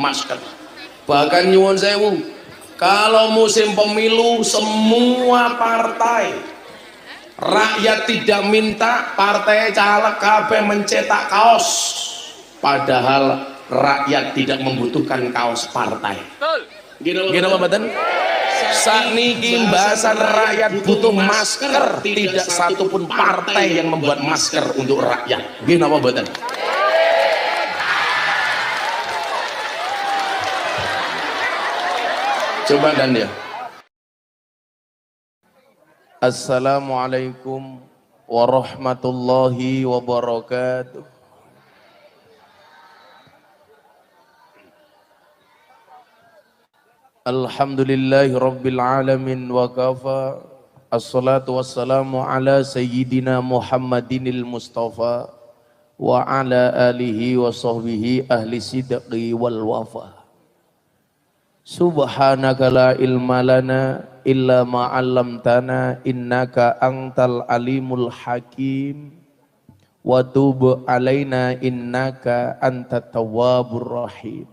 masker bahkan nyuwun sewu kalau musim pemilu semua partai rakyat tidak minta partai caleg kabeh mencetak kaos. Padahal rakyat tidak membutuhkan kaos partai. Gini apa badan saat niki bahasan rakyat butuh masker tidak satupun partai yang membuat masker untuk rakyat. Gini apa badan coba dan dia. Assalamualaikum warahmatullahi wabarakatuh. Alhamdulillahi rabbil alamin wa kafa. Assalatu wassalamu ala sayyidina Muhammadinil Mustafa wa ala alihi wa sahbihi ahli sidqi wal wafa Subhanaka la ilma lana illa ma 'allamtana innaka antal alimul hakim. Wa tub alaina innaka antat tawwabur rahim.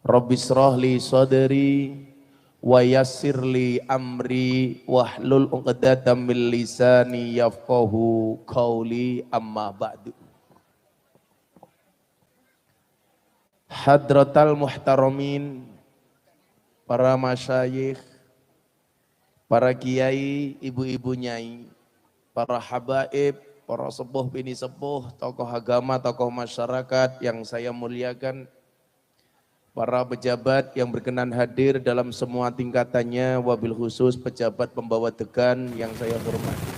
Rabbi li sadri wa yassir li amri wahlul 'uqdatam min lisani yafqahu qawli amma ba'du. Hadratal muhtaramin para masyayikh, para kiai, ibu-ibu nyai, para habaib, para sepuh bini sepuh, tokoh agama, tokoh masyarakat yang saya muliakan, para pejabat yang berkenan hadir dalam semua tingkatannya, wabil khusus pejabat pembawa degan yang saya hormati.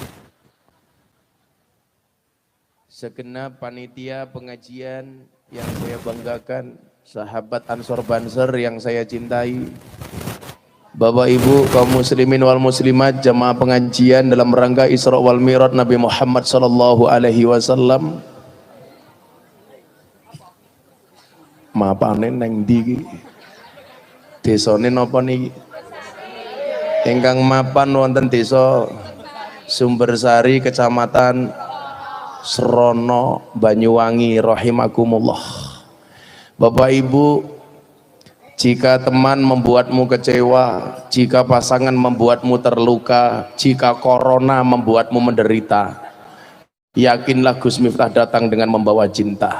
Segenap panitia pengajian yang saya banggakan, sahabat Ansor Banser yang saya cintai, Bapak Ibu kaum muslimin wal muslimat jamaah pengajian dalam rangka Isra wal Mi'raj Nabi Muhammad sallallahu alaihi wasallam. Mapane neng ndi Desane napa niki? Ingkang mapan wonten desa Sumbersari Kecamatan Serono Banyuwangi rahimakumullah. Bapak Ibu, jika teman membuatmu kecewa, jika pasangan membuatmu terluka, jika corona membuatmu menderita, yakinlah Gus Miftah datang dengan membawa cinta.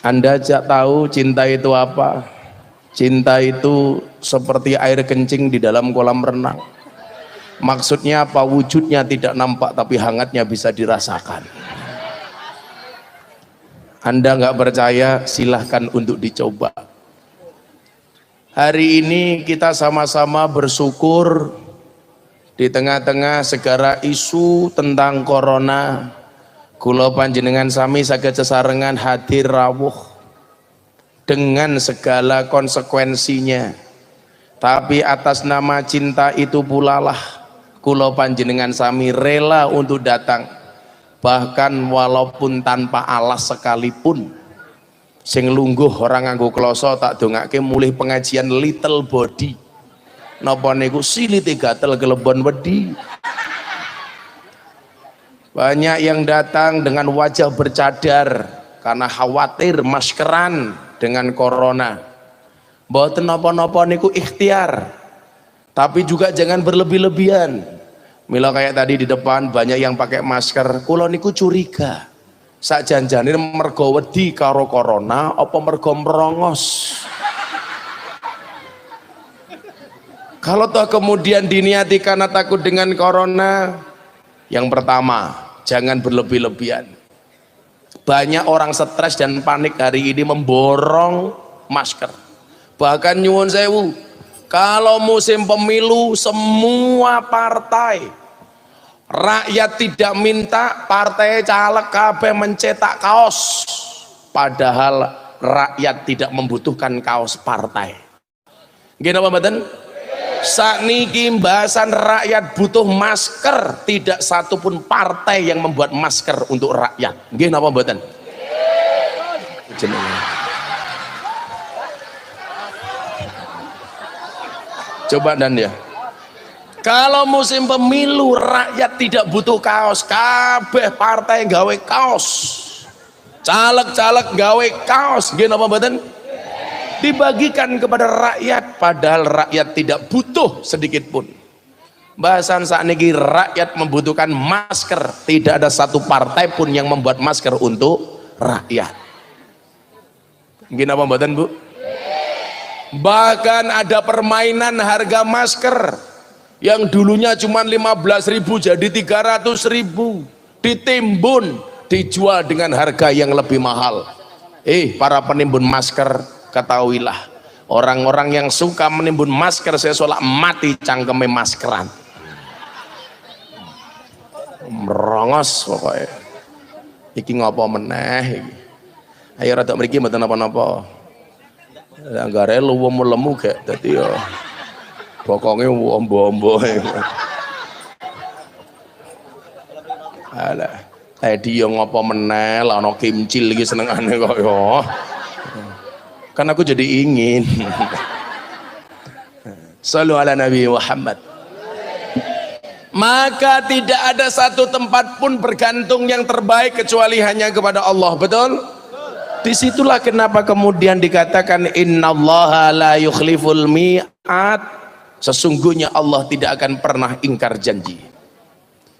Anda jak tahu cinta itu apa? Cinta itu seperti air kencing di dalam kolam renang. Maksudnya apa? Wujudnya tidak nampak tapi hangatnya bisa dirasakan. Anda nggak percaya, silahkan untuk dicoba. Hari ini kita sama-sama bersyukur di tengah-tengah segala isu tentang corona. Kulo panjenengan sami saged sesarengan hadir rawuh dengan segala konsekuensinya. Tapi atas nama cinta itu pula lah kulo panjenengan sami rela untuk datang bahkan walaupun tanpa alas sekalipun sing lungguh orang nganggo kloso tak dongake mulih pengajian little body. Napa niku? Silite gatel kelebon wedi. Banyak yang datang dengan wajah bercadar karena khawatir maskeran dengan corona. Mboten napa-napa niku ikhtiar. Tapi juga jangan berlebih-lebihan Mila kayak tadi di depan banyak yang pakai masker. Kulo niku curiga. Sak janjane mergo wedi karo corona apa mergo merongos. Kalau toh kemudian diniati karena takut dengan corona, yang pertama, jangan berlebih-lebihan. Banyak orang stres dan panik hari ini memborong masker. Bahkan nyuwun sewu, kalau musim pemilu semua partai rakyat tidak minta partai caleg KB mencetak kaos padahal rakyat tidak membutuhkan kaos partai. Gini apa badan? Saat niki bahasan rakyat butuh masker, tidak satupun partai yang membuat masker untuk rakyat. Gini apa badan? Coba dan ya. Kalau musim pemilu rakyat tidak butuh kaos. Kabeh partai gawe kaos. Caleg-caleg gawe kaos. Gini apa badan dibagikan kepada rakyat padahal rakyat tidak butuh sedikit pun. Bahasan saat ini rakyat membutuhkan masker. Tidak ada satu partai pun yang membuat masker untuk rakyat. Gini apa badan bu? Bahkan ada permainan harga masker yang dulunya cuma 15 ribu jadi 300 ribu. Ditimbun dijual dengan harga yang lebih mahal. Eh para penimbun masker ketahuilah. Orang-orang yang suka menimbun masker saya solak mati cangkeme maskeran. Merongos pokoknya. Iki ngopo meneh iki? Ayo rada mriki mboten napa-napa anggare luwemu lemu gak dadi yo pokoknya ombo-ombo. Alah tadi yang ngapa menel ana kimcil iki senengane kok ya kan aku jadi ingin. Sallu ala Nabi Muhammad. Maka tidak ada satu tempat pun bergantung yang terbaik kecuali hanya kepada Allah betul? di situlah kenapa kemudian dikatakan innallaha la yukhliful mi'at Sesungguhnya Allah tidak akan pernah ingkar janji.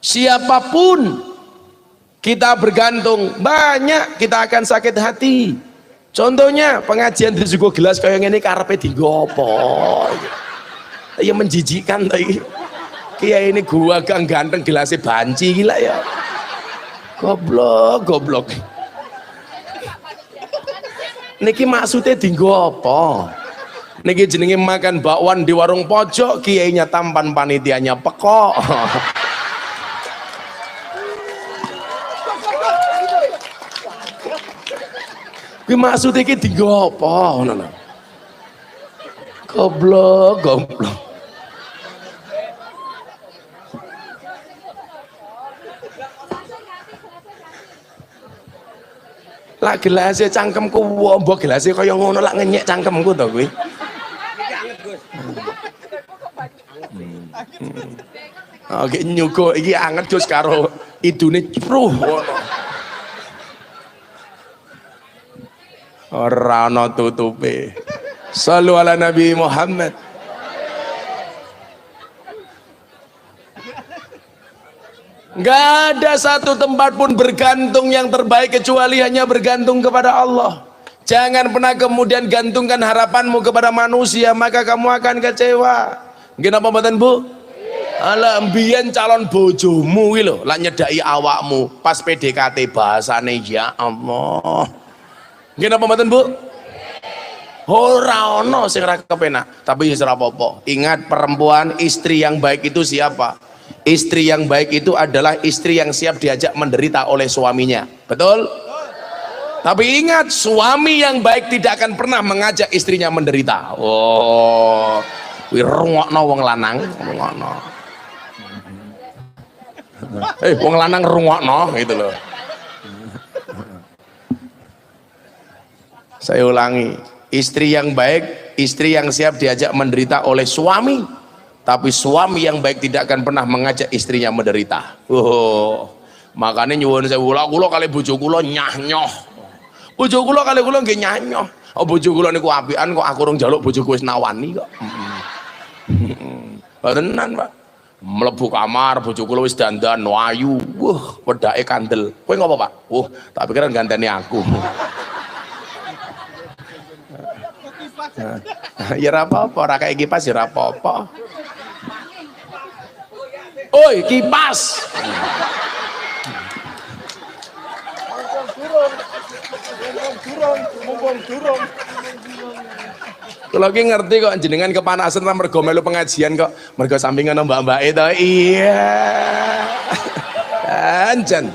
Siapa pun kita bergantung, banyak kita akan sakit hati. Contohnya pengajian di suku gelas kayak ini karpe digopo. Ya menjijikan tadi. Kia ini gua gang ganteng gelasnya banci gila ya. Goblok, goblok. Niki maksudnya digopo niki jenenge makan bakwan di warung pojok kiainya tampan panitianya pekok Kuwi maksud iki dienggo apa ngono Goblok, goblok. Lah gelasnya cangkemku wombo gelasnya kaya ngono lak ngenyek cangkemku to kuwi. Oke nyuko iki anget Gus karo idune ngono. Ora ana tutupe. Sallu ala Nabi Muhammad. Gak ada satu tempat pun bergantung yang terbaik kecuali hanya bergantung kepada Allah. Jangan pernah kemudian gantungkan harapanmu kepada manusia maka kamu akan kecewa. Gimana pembuatan bu? Ala mbiyen calon bojomu iki lho, lak nyedaki awakmu pas PDKT bahasane ya Allah. Nggih napa mboten, Bu? Ora ono sing ora kepenak, tapi ya apa-apa. Ingat perempuan istri yang baik itu siapa? Istri yang baik itu adalah istri yang siap diajak menderita oleh suaminya. Betul? Tapi ingat, suami yang baik tidak akan pernah mengajak istrinya menderita. Oh, wirungokno wong lanang, rungokno eh wong lanang rungokno gitu loh. Saya ulangi istri yang baik istri yang siap diajak menderita oleh suami tapi suami yang baik tidak akan pernah mengajak istrinya menderita. Oh makanya nyuwun saya ulang kula kali bojo kula nyah nyoh bojo kali kula nggih nyah nyoh oh bojo kula niku apian kok aku rung jaluk bojoku wis nawani kok. Tenan Pak melebu kamar bojo kula wis dandan wayu wah wedake kandel. Kowe ngopo Pak? Wah tak pikiran ganteni aku. Ya ora apa-apa ora kayak kipas ya ora apa-apa oi kipas! Durung durung durung kalau lagi ngerti kok jenengan kepanasan lah mergo melu pengajian kok. Mergo sampingan mbak-mbak itu. Iya. Anjan.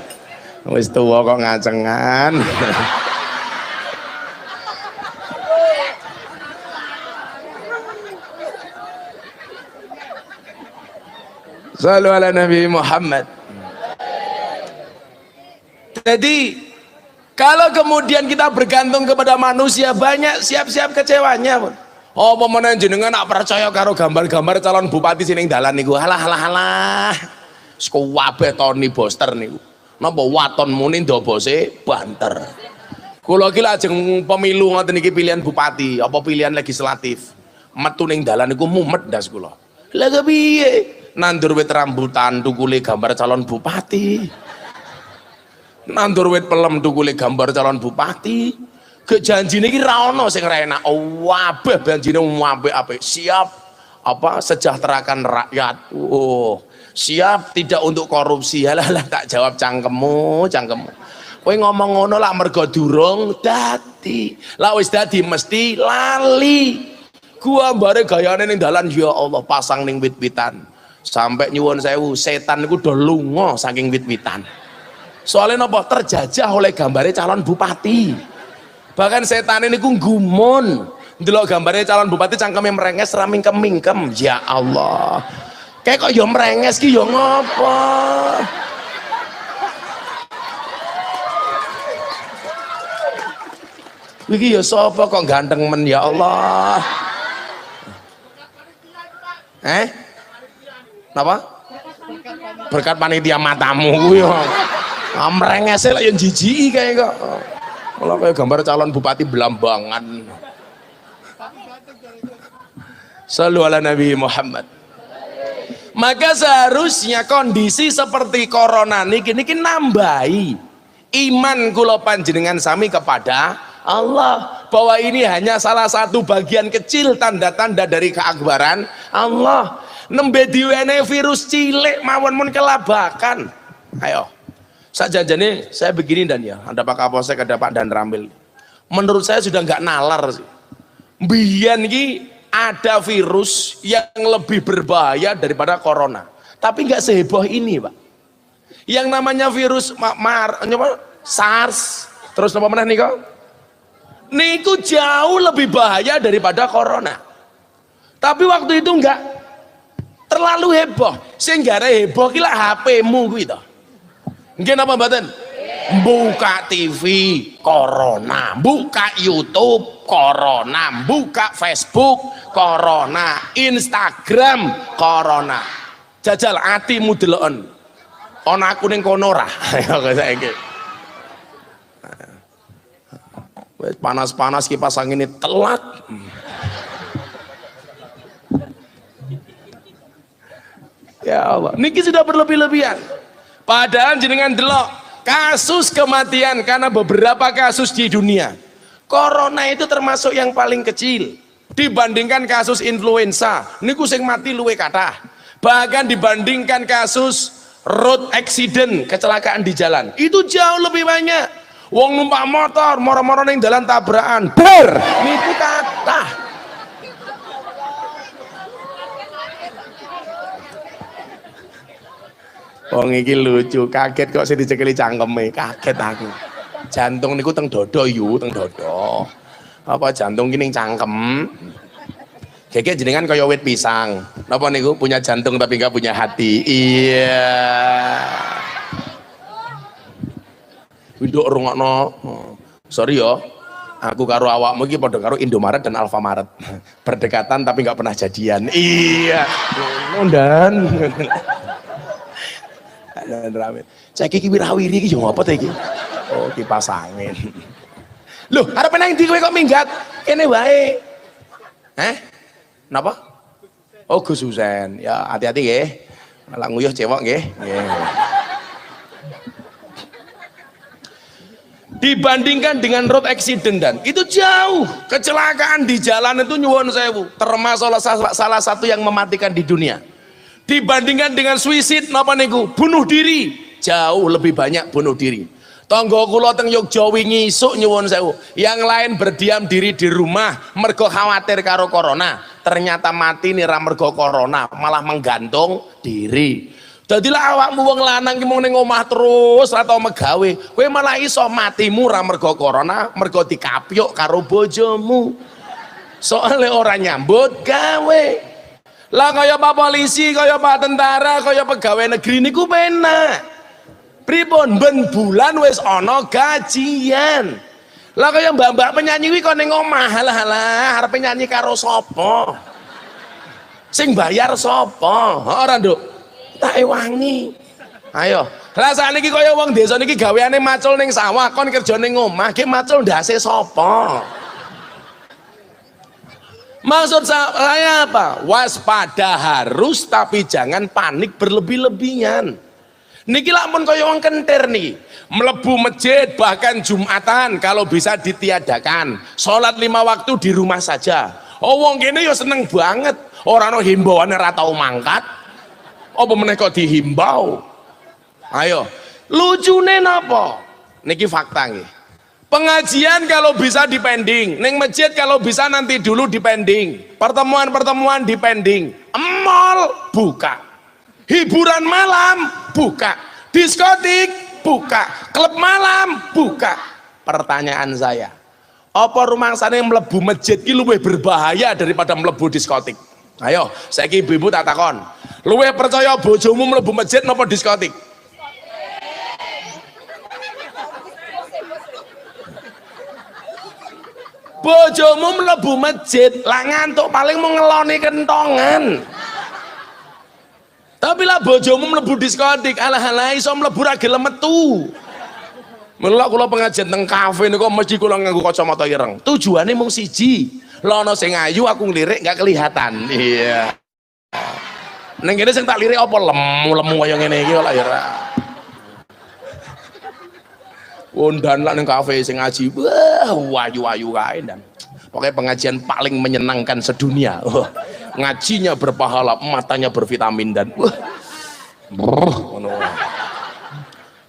Wis tua kok ngacengan. Salu ala Nabi Muhammad. Jadi kalau kemudian kita bergantung kepada manusia banyak siap-siap kecewanya pun. Apa meneh jenengan nak percaya karo gambar-gambar calon bupati sini dalan niku? Halah halah halah. Sekuwabe Tony Boster niku. Napa waton muni ndobose banter. Kula iki lajeng pemilu ngoten iki pilihan bupati apa pilihan legislatif. Metu ning dalan niku mumet das kula. Lha piye? Nandur wit rambutan tukule gambar calon bupati. Nandur wit pelem tukule gambar calon bupati ke janjine iki ra ono sing ra enak. Wabeh janjine apik-apik siap apa sejahterakan rakyat. Oh siap tidak untuk korupsi. Halah tak jawab cangkemmu cangkemmu. Kowe ngomong ngono lah mergo durung dadi. Lah wis dadi mesti lali. Gua bare gayane ning dalan ya Allah pasang ning wit-witan. Sampai nyuwun sewu setan iku do lunga saking wit-witan. Soalnya nopo terjajah oleh gambarnya calon bupati bahkan setan ini ku gumun delok gambarnya calon bupati cangkemnya merenges raming kemingkem ya Allah kayak kok yo merenges ki yo ngopo Iki ya sapa kok ganteng men ya Allah. Eh? Napa? Berkat panitia matamu kuwi yo. Amrengese lek yo jijiki kae kok. Malah kayak gambar calon bupati Belambangan. Selalu ala Nabi Muhammad. Maka seharusnya kondisi seperti corona niki niki nambahi iman kula panjenengan sami kepada Allah bahwa ini hanya salah satu bagian kecil tanda-tanda dari keakbaran Allah nembe diwene virus cilik mawon mun kelabakan ayo saya janjane saya begini dan ya, ada Pak Kapolsek, ada Pak Dan Ramil. Menurut saya sudah nggak nalar sih. Bian ini ada virus yang lebih berbahaya daripada corona. Tapi nggak seheboh ini, Pak. Yang namanya virus mar, mar SARS, terus apa nih kok? Niku jauh lebih bahaya daripada corona. Tapi waktu itu enggak terlalu heboh. Sehingga heboh kira HP-mu gitu. Nggih napa mboten? Buka TV corona, buka YouTube corona, buka Facebook corona, Instagram corona. Jajal atimu deloken. Ana aku ning kono ora. Panas-panas kipas angin ini telat. Ya Allah, niki sudah berlebih-lebihan. Padahal jenengan delok kasus kematian karena beberapa kasus di dunia. Corona itu termasuk yang paling kecil dibandingkan kasus influenza. Ini sing mati luwe kata. Bahkan dibandingkan kasus road accident, kecelakaan di jalan. Itu jauh lebih banyak. Wong numpak motor, moro-moro ning jalan tabrakan. Ber, niku kata. Wong iki lucu, kaget kok sing dicekeli cangkeme, kaget aku. Jantung niku teng dodo yu, teng dodo. Apa jantung gini cangkem? Keke jenengan kaya wit pisang. Napa niku punya jantung tapi nggak punya hati. Iya. Winduk rungokno. Sorry yo. Aku karo awakmu iki padha karo Indomaret dan Alfamaret. Berdekatan tapi nggak pernah jadian. Iya. Nondan dan rame. Saya kiki wirawiri iki yo apa iki? Oh, kipas angin. Loh, arep nang ndi kowe kok minggat? Kene wae. Eh? Napa? Oh, Gus Husen. Ya, hati-hati nggih. Malah nguyuh cewek nggih. Nggih. dibandingkan dengan road accident dan itu jauh kecelakaan di jalan itu nyuwun sewu termasuk salah satu yang mematikan di dunia dibandingkan dengan suicide napa niku? Bunuh diri. Jauh lebih banyak bunuh diri. Tonggo kula teng Yogya wingi isuk nyuwun sewu. Yang lain berdiam diri di rumah mergo khawatir karo corona. Ternyata mati nih mergo corona malah menggantung diri. Jadilah awakmu wong lanang ki mung ning omah terus atau megawe, kowe malah iso matimu ra mergo corona, mergo dikapyuk karo bojomu. Soale ora nyambut gawe lah kaya pak polisi kaya pak tentara kaya pegawai negeri niku penak pripun ben bulan wis ana gajian Lah kaya mbak-mbak penyanyi kuwi kok ning halah halah arep penyanyi karo sapa? Sing bayar sapa? Ora, Nduk. Tak ewangi. Ayo. Lah sakniki kaya wong desa niki gaweane macul ning sawah, kon kerja ning omah, ki macul ndase sapa? Maksud saya apa? Waspada harus tapi jangan panik berlebih-lebihan. Niki pun kaya wong kentir nih. Melebu masjid bahkan Jumatan kalau bisa ditiadakan. Sholat lima waktu di rumah saja. Oh wong kene ya seneng banget. Orang no himbauan ora tau mangkat. Apa meneh kok dihimbau? Ayo, lucune napa? Niki fakta nggih. Pengajian kalau bisa dipending, neng masjid kalau bisa nanti dulu dipending. Pertemuan-pertemuan dipending. Mall buka. Hiburan malam buka. Diskotik buka. Klub malam buka. Pertanyaan saya, apa rumah sana yang melebu masjid ki lebih berbahaya daripada melebu diskotik? Ayo, saya ibu-ibu tak takon. Luwe percaya bojomu melebu masjid nopo diskotik? Bojomu mlebu masjid lah ngantuk paling mau ngeloni kentongan tapi lah bojomu mlebu diskotik alah alah iso mlebu ra gelem metu Mula kula pengajian teng kafe niku mesti kula nganggo kacamata ireng. Tujuane mung siji. Lono sing ayu aku ngelirik nggak kelihatan. Iya. Neng kene sing tak lirik apa lemu-lemu kaya ngene iki ora ya Undan lah neng kafe sing ngaji, wah wayu-wayu kae dan pokoknya pengajian paling menyenangkan sedunia. Oh, ngajinya berpahala, matanya bervitamin dan wah.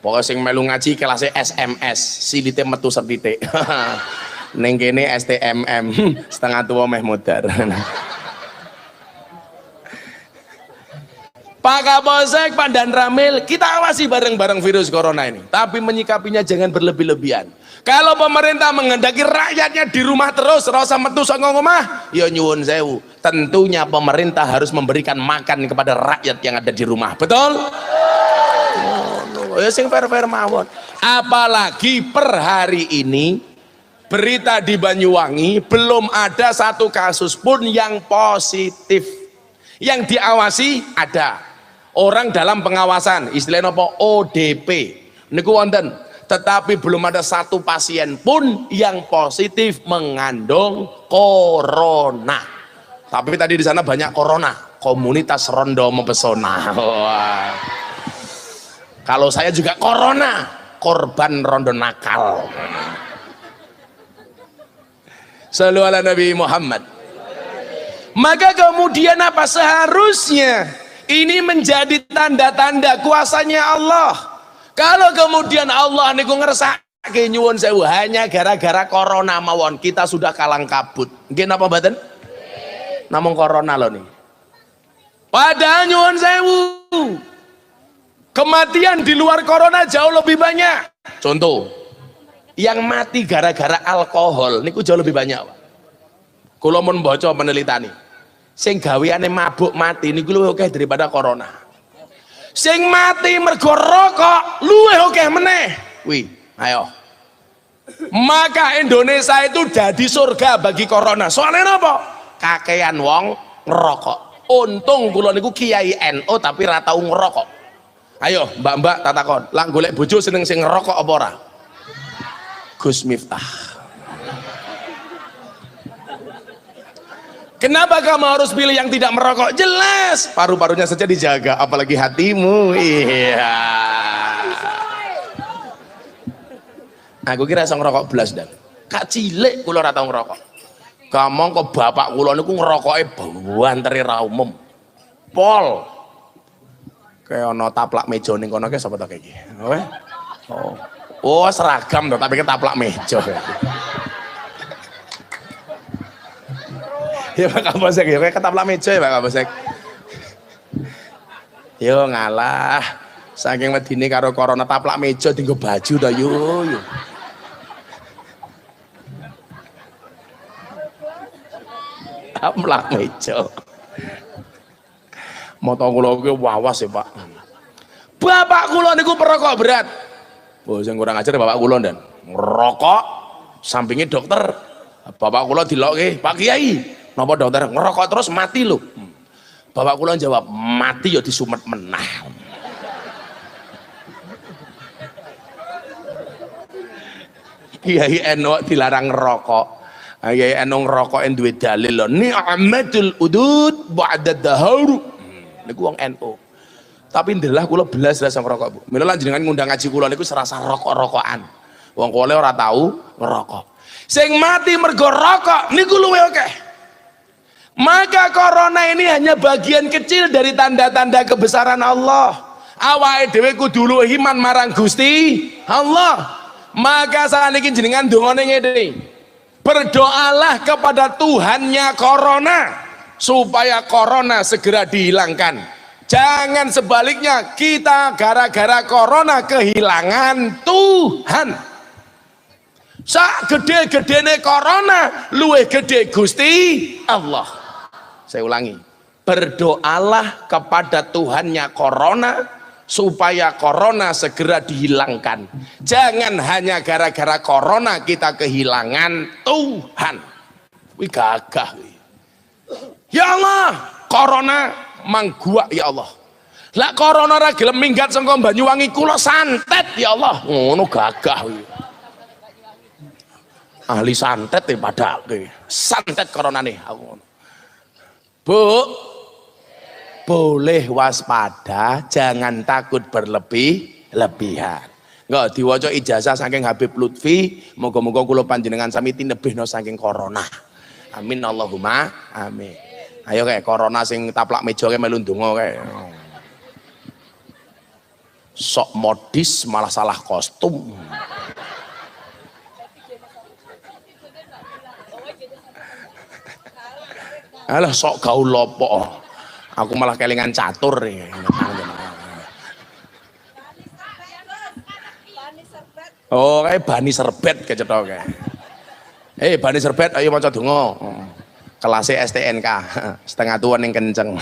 Pokoknya sing melu ngaji kelasnya SMS, silite metu setitik. neng kene STMM, setengah tua meh modar. Pak Kapolsek, Pak Dan Ramil, kita awasi bareng-bareng virus corona ini. Tapi menyikapinya jangan berlebih-lebihan. Kalau pemerintah menghendaki rakyatnya di rumah terus, rasa metu saka ngomah, ya nyuwun sewu. Tentunya pemerintah harus memberikan makan kepada rakyat yang ada di rumah. Betul? Ya sing fair-fair mawon. Apalagi per hari ini berita di Banyuwangi belum ada satu kasus pun yang positif. Yang diawasi ada orang dalam pengawasan istilahnya apa? ODP niku wonten. Tetapi belum ada satu pasien pun yang positif mengandung corona. Tapi tadi di sana banyak corona. Komunitas rondo mempesona. Kalau saya juga corona. Korban rondo nakal. Salam ala Nabi Muhammad. Maka kemudian apa? Seharusnya ini menjadi tanda-tanda kuasanya Allah. Kalau kemudian Allah niku ngersake nyuwun sewu hanya gara-gara corona mawon kita sudah kalang kabut. Nggih napa mboten? Namung corona loh nih. Padahal nyuwun sewu. Kematian di luar corona jauh lebih banyak. Contoh, yang mati gara-gara alkohol niku jauh lebih banyak. Kalau mau baca penelitian nih sing gaweane mabuk mati niku luwih akeh daripada corona. Sing mati mergo rokok luwih akeh meneh. Wih ayo. Maka Indonesia itu jadi surga bagi corona. Soalnya apa? Kakean wong ngerokok. Untung kula niku kiai NU tapi ra tau ngerokok. Ayo mbak-mbak tatakon lah golek bojo seneng sing ngerokok apa ora? Gus Miftah Kenapa kamu harus pilih yang tidak merokok? Jelas, paru-parunya saja dijaga, apalagi hatimu. Iya. Aku kira sang ngerokok belas dan kak cilik kula ora ngerokok. Kamu kok bapak kula niku ngerokoke banteri ra umum. Pol. Kayak ana taplak meja ning kono ki sapa to iki? Oh. Oh, seragam to, tapi taplak meja. Ya Pak Kapolsek. Ya ketaplah meja ya Pak Kapolsek. Yo ngalah. Saking medine karo corona taplak meja tinggal baju dah yo yo. Taplak meja. Moto kula kuwi wawas ya Pak. Bapak kula niku perokok berat. Oh, sing kurang ajar bapak kula dan ngerokok sampingnya dokter. Bapak kula dilokke Pak Kiai napa dokter? Ngerokok terus mati lho. Bapak kula jawab mati ya disumet menah. Kiai Eno dilarang ngerokok. Kiai Eno ngerokok duwe dalil lho. Ni'matul udud ba'da dahur. Hmm, niku wong NU tapi ndelah kula belas rasa ngerokok Bu. Mila lan jenengan ngundang ngaji kula niku serasa rokok-rokokan. Wong kula ora tahu ngerokok. Sing mati mergo rokok niku luwe oke maka corona ini hanya bagian kecil dari tanda-tanda kebesaran Allah. Awake dhewe kudu iman marang Gusti Allah. Maka saat ini jenengan dongone ngene. Berdoalah kepada Tuhannya corona supaya corona segera dihilangkan. Jangan sebaliknya kita gara-gara corona kehilangan Tuhan. Sak gede-gedene corona luwe gede Gusti Allah saya ulangi. Berdoalah kepada Tuhannya corona supaya corona segera dihilangkan. Jangan hanya gara-gara corona kita kehilangan Tuhan. Wih gagah ya Allah corona manggua ya Allah. Lah corona ra gelem minggat Banyuwangi kula santet ya Allah. Ngono gagah wih. ahli santet ya pada santet corona nih Bu boleh waspada jangan takut berlebih-lebihan. Enggak diwaca ijazah saking Habib Lutfi moga-moga kula panjenengan sami tinebihno saking corona. Amin Allahumma amin. Ayo kayak corona sing taplak meja kayak melu ndonga sok modis malah salah kostum Alah sok gaul lopo aku malah kelingan catur ya. Oh, kayak bani serbet kecetok kayak. Eh, bani serbet, ayo maca donga. Kelasnya STNK, setengah tuan yang kenceng.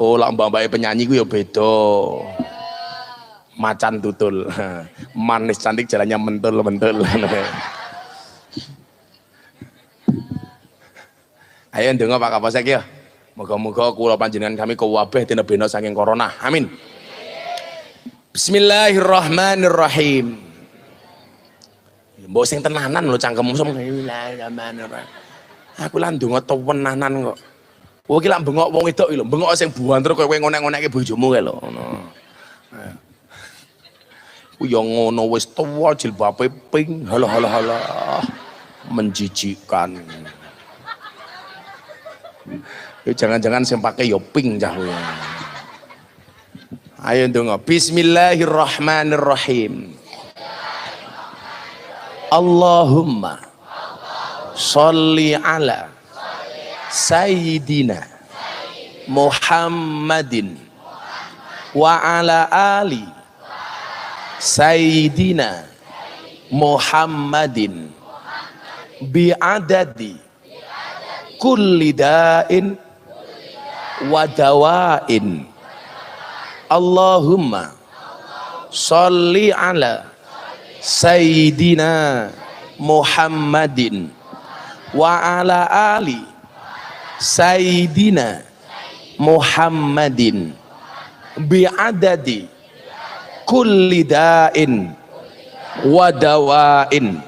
Oh, lah mbak-mbak penyanyi gue ya beda. Macan tutul. Manis cantik jalannya mentul-mentul. Ayo ndonga Pak Kapolsek ya. Moga-moga kula panjenengan kami kewabeh tinebena saking corona. Amin. Bismillahirrahmanirrahim. Mbok sing tenanan lho cangkemmu Bismillahirrahmanirrahim. Aku lan ndonga tewenanan kok. Kowe iki lak bengok wong wedok lho, bengok sing buanter kowe ngonek-ngonekke bojomu kae lho. Ngono. Ku yo ngono wis tuwa jilbabe pink. Halo halo halo. Menjijikkan. Ya jangan-jangan sing pakai yo pink cah Ayo ndonga. Bismillahirrahmanirrahim. Allahumma salli ala sayyidina Muhammadin wa ala ali sayyidina Muhammadin bi adadi kulli da'in wa dawain. Allahumma salli ala sayyidina Muhammadin wa ala ali sayyidina Muhammadin bi adadi kulli da'in wa dawain.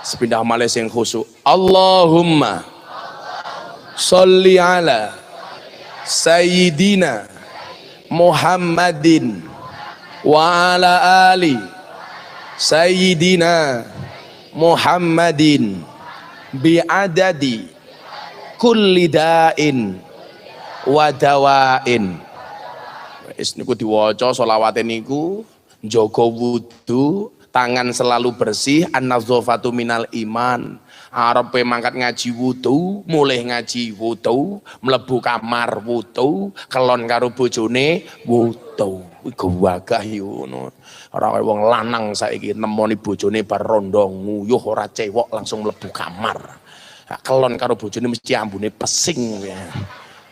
Sepindah malah yang khusyuk. Allahumma Salli ala Sayyidina Muhammadin wa ala ali Sayyidina Muhammadin bi adadi kulli da'in wa dawain. Niku diwaca selawate niku jaga wudu tangan selalu bersih an-nadzafatu minal iman arepe mangkat ngaji wudu, mulai ngaji wudu, mlebu kamar wudu, kelon karo bojone wudu. Kuwi gawagah yo ngono. Ora kaya wong lanang saiki nemoni bojone bar rondo nguyuh ora cewek langsung mlebu kamar. Kelon karo bojone mesti ambune pesing ya.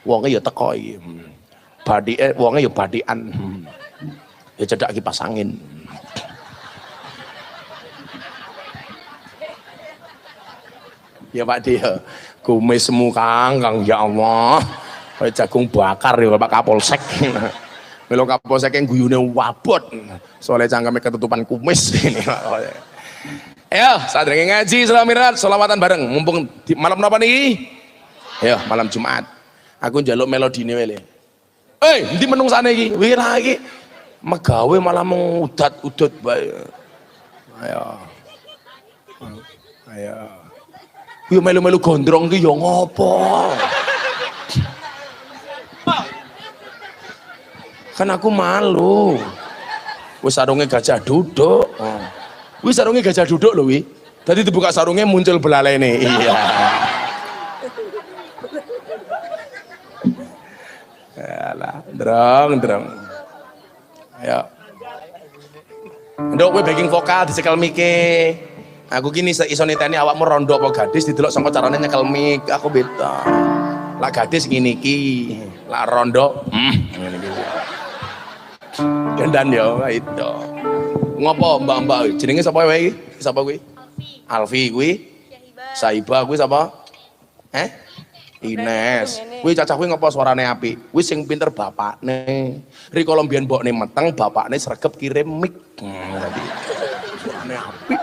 Wonge ya teko iki. Badike wonge ya badikan. Ya cedak kipas angin. Ya Pak dia kumismu kang kang ya Allah kayak jagung bakar ya Pak Kapolsek Melo kapolsek yang guyune wabot soalnya cangkeme ketutupan kumis ini Ayo, saat ngaji selamirat, selawatan bareng. Mumpung di, malam apa nih? Ayo, malam Jumat. Aku njaluk melodi ini. Eh, di menung sana iki? Wih lagi. Megawe malah mengudat-udat bae. Ayo. Ayo. Yo melu-melu gondrong ki yo ngopo? Kan aku malu. Wis sarunge gajah duduk. Oh. Wih sarungnya gajah duduk loh wih. Tadi dibuka sarungnya muncul belalene. Iya. Alah, drong, drong. Ayo. Ndok kowe backing vokal dicekel mike. Aku gini iso niteni awakmu rondo apa gadis didelok sangka carane nyekel mik. Aku beda. Lah gadis ngene iki. Lah rondo, hmm. Dandan yo itu. Ngopo mbak-mbak? Jenenge sapa wae iki? Sapa Alfi. Saiba kuwi sapa? Eh Ines. Kuwi cacah kuwi ngopo suarane apik? Kuwi sing pinter bapakne. Rikala mbiyen mbokne meteng bapakne sregep kirim mic. Hmm, suarane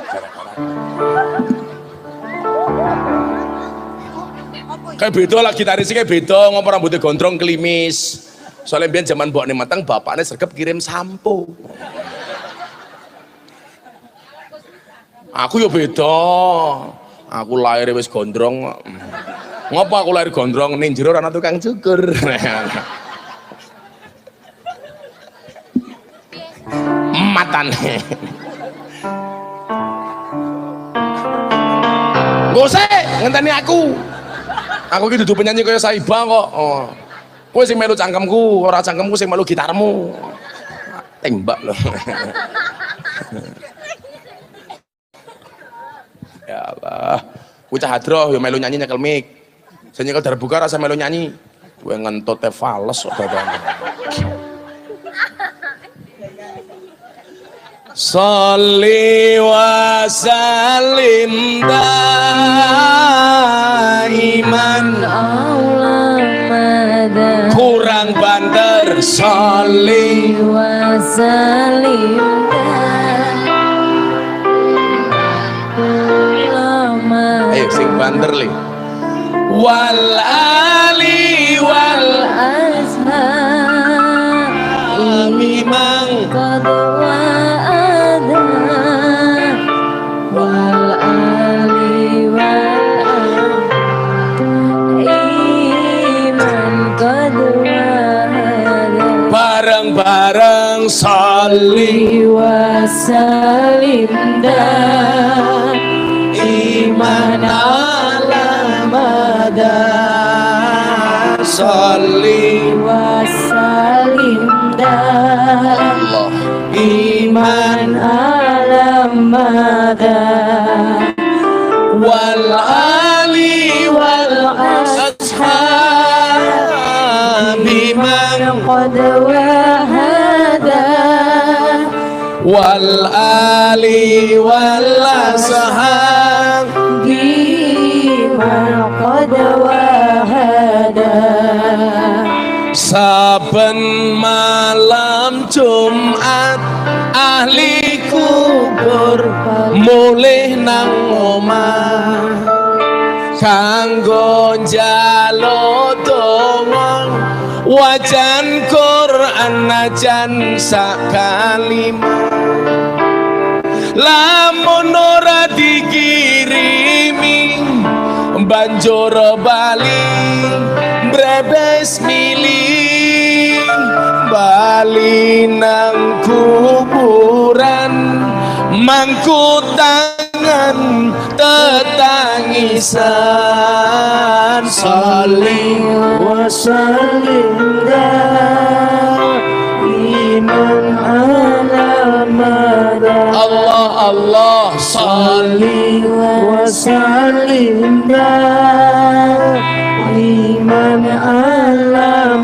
kayak beda lah gitaris kayak beda ngopo rambutnya gondrong klimis soalnya biar zaman mbokne meteng bapaknya sregep kirim sampo Aku ya beda. Aku lahir wis gondrong. Ngapa aku lahir gondrong ning jero tukang cukur. Matan. Gose, ngenteni aku. Aku iki dudu penyanyi kaya Saiba kok. Oh. Kowe sing melu cangkemku, ora cangkemku sing melu gitarmu. Tembak loh. Ya Allah. Bocah hadroh yo melu nyanyi nyekel mic. Saya nyekel terbuka rasa melu nyanyi. Gue ngentot teh fales kok Salli wa salim daiman. Kurang banter salli. Wa salim banter li. Wal ali wal azhar imang salli wa salim iman ala salli wa salim iman ala wal wal ashab bima qad wahada saben malam Jumat ahli kubur mulih nang omah. Kanggo njaluk donga wajan Quran najan sak kalimat lamun ora dikirimi banjur bali brebes milih bali nang kuburan mangku tangan tetangisan saling wasalim iman Allah Allah saling wasalim iman ala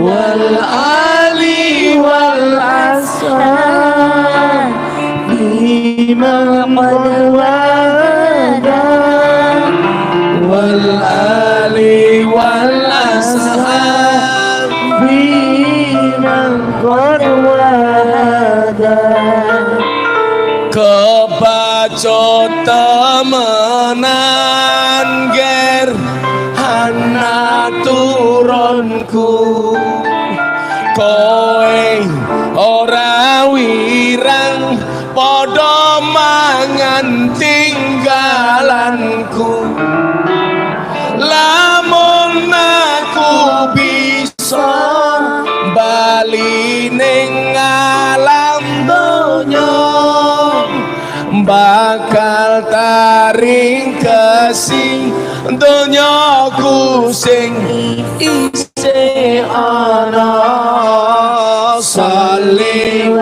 wal ali wal bima qad Podo mangan tinggalanku. Lamun aku bisa bali ning alam donya bakal taring kasih donyaku sing isih ana. Saling.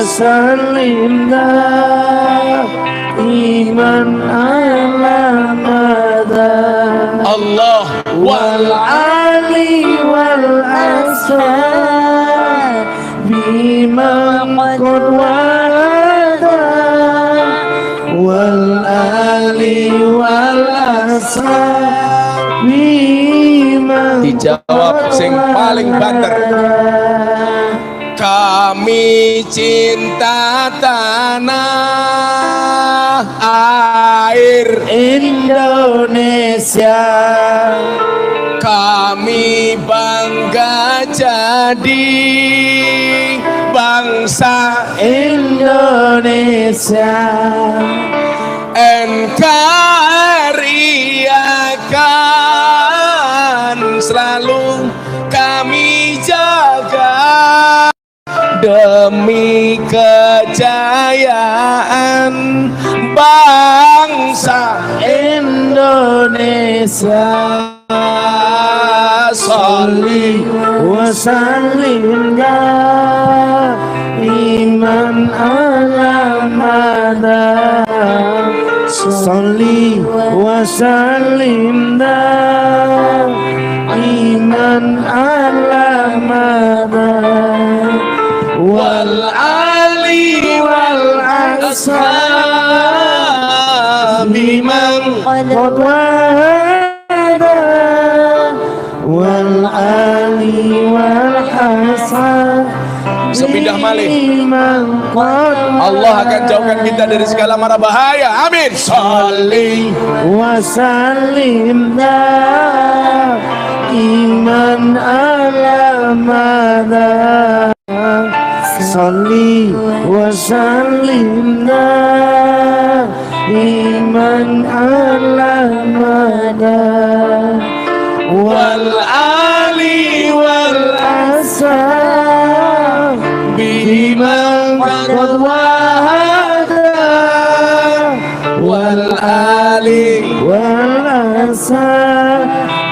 وسلم إيمان على مدى Allah wal والعلي والأسفل بما قد وعدا والآل والأسفل بما Dijawab sing paling banter. Kami cinta tanah air Indonesia. Kami bangga jadi bangsa Indonesia. NKRI akan selalu demi kejayaan bangsa Indonesia. Salih wasallim ya iman alamada. Salih wasallim da iman alamada. والأصحاب من قد وعدا والآل والحسن Sepindah malih. بمن قد Allah akan jauhkan kita dari segala mara bahaya. Amin. Salih وسلم دائما على مدى صلي وسلم دائما على مدى والآل والأسى بمن قد وهدى والآل والأسى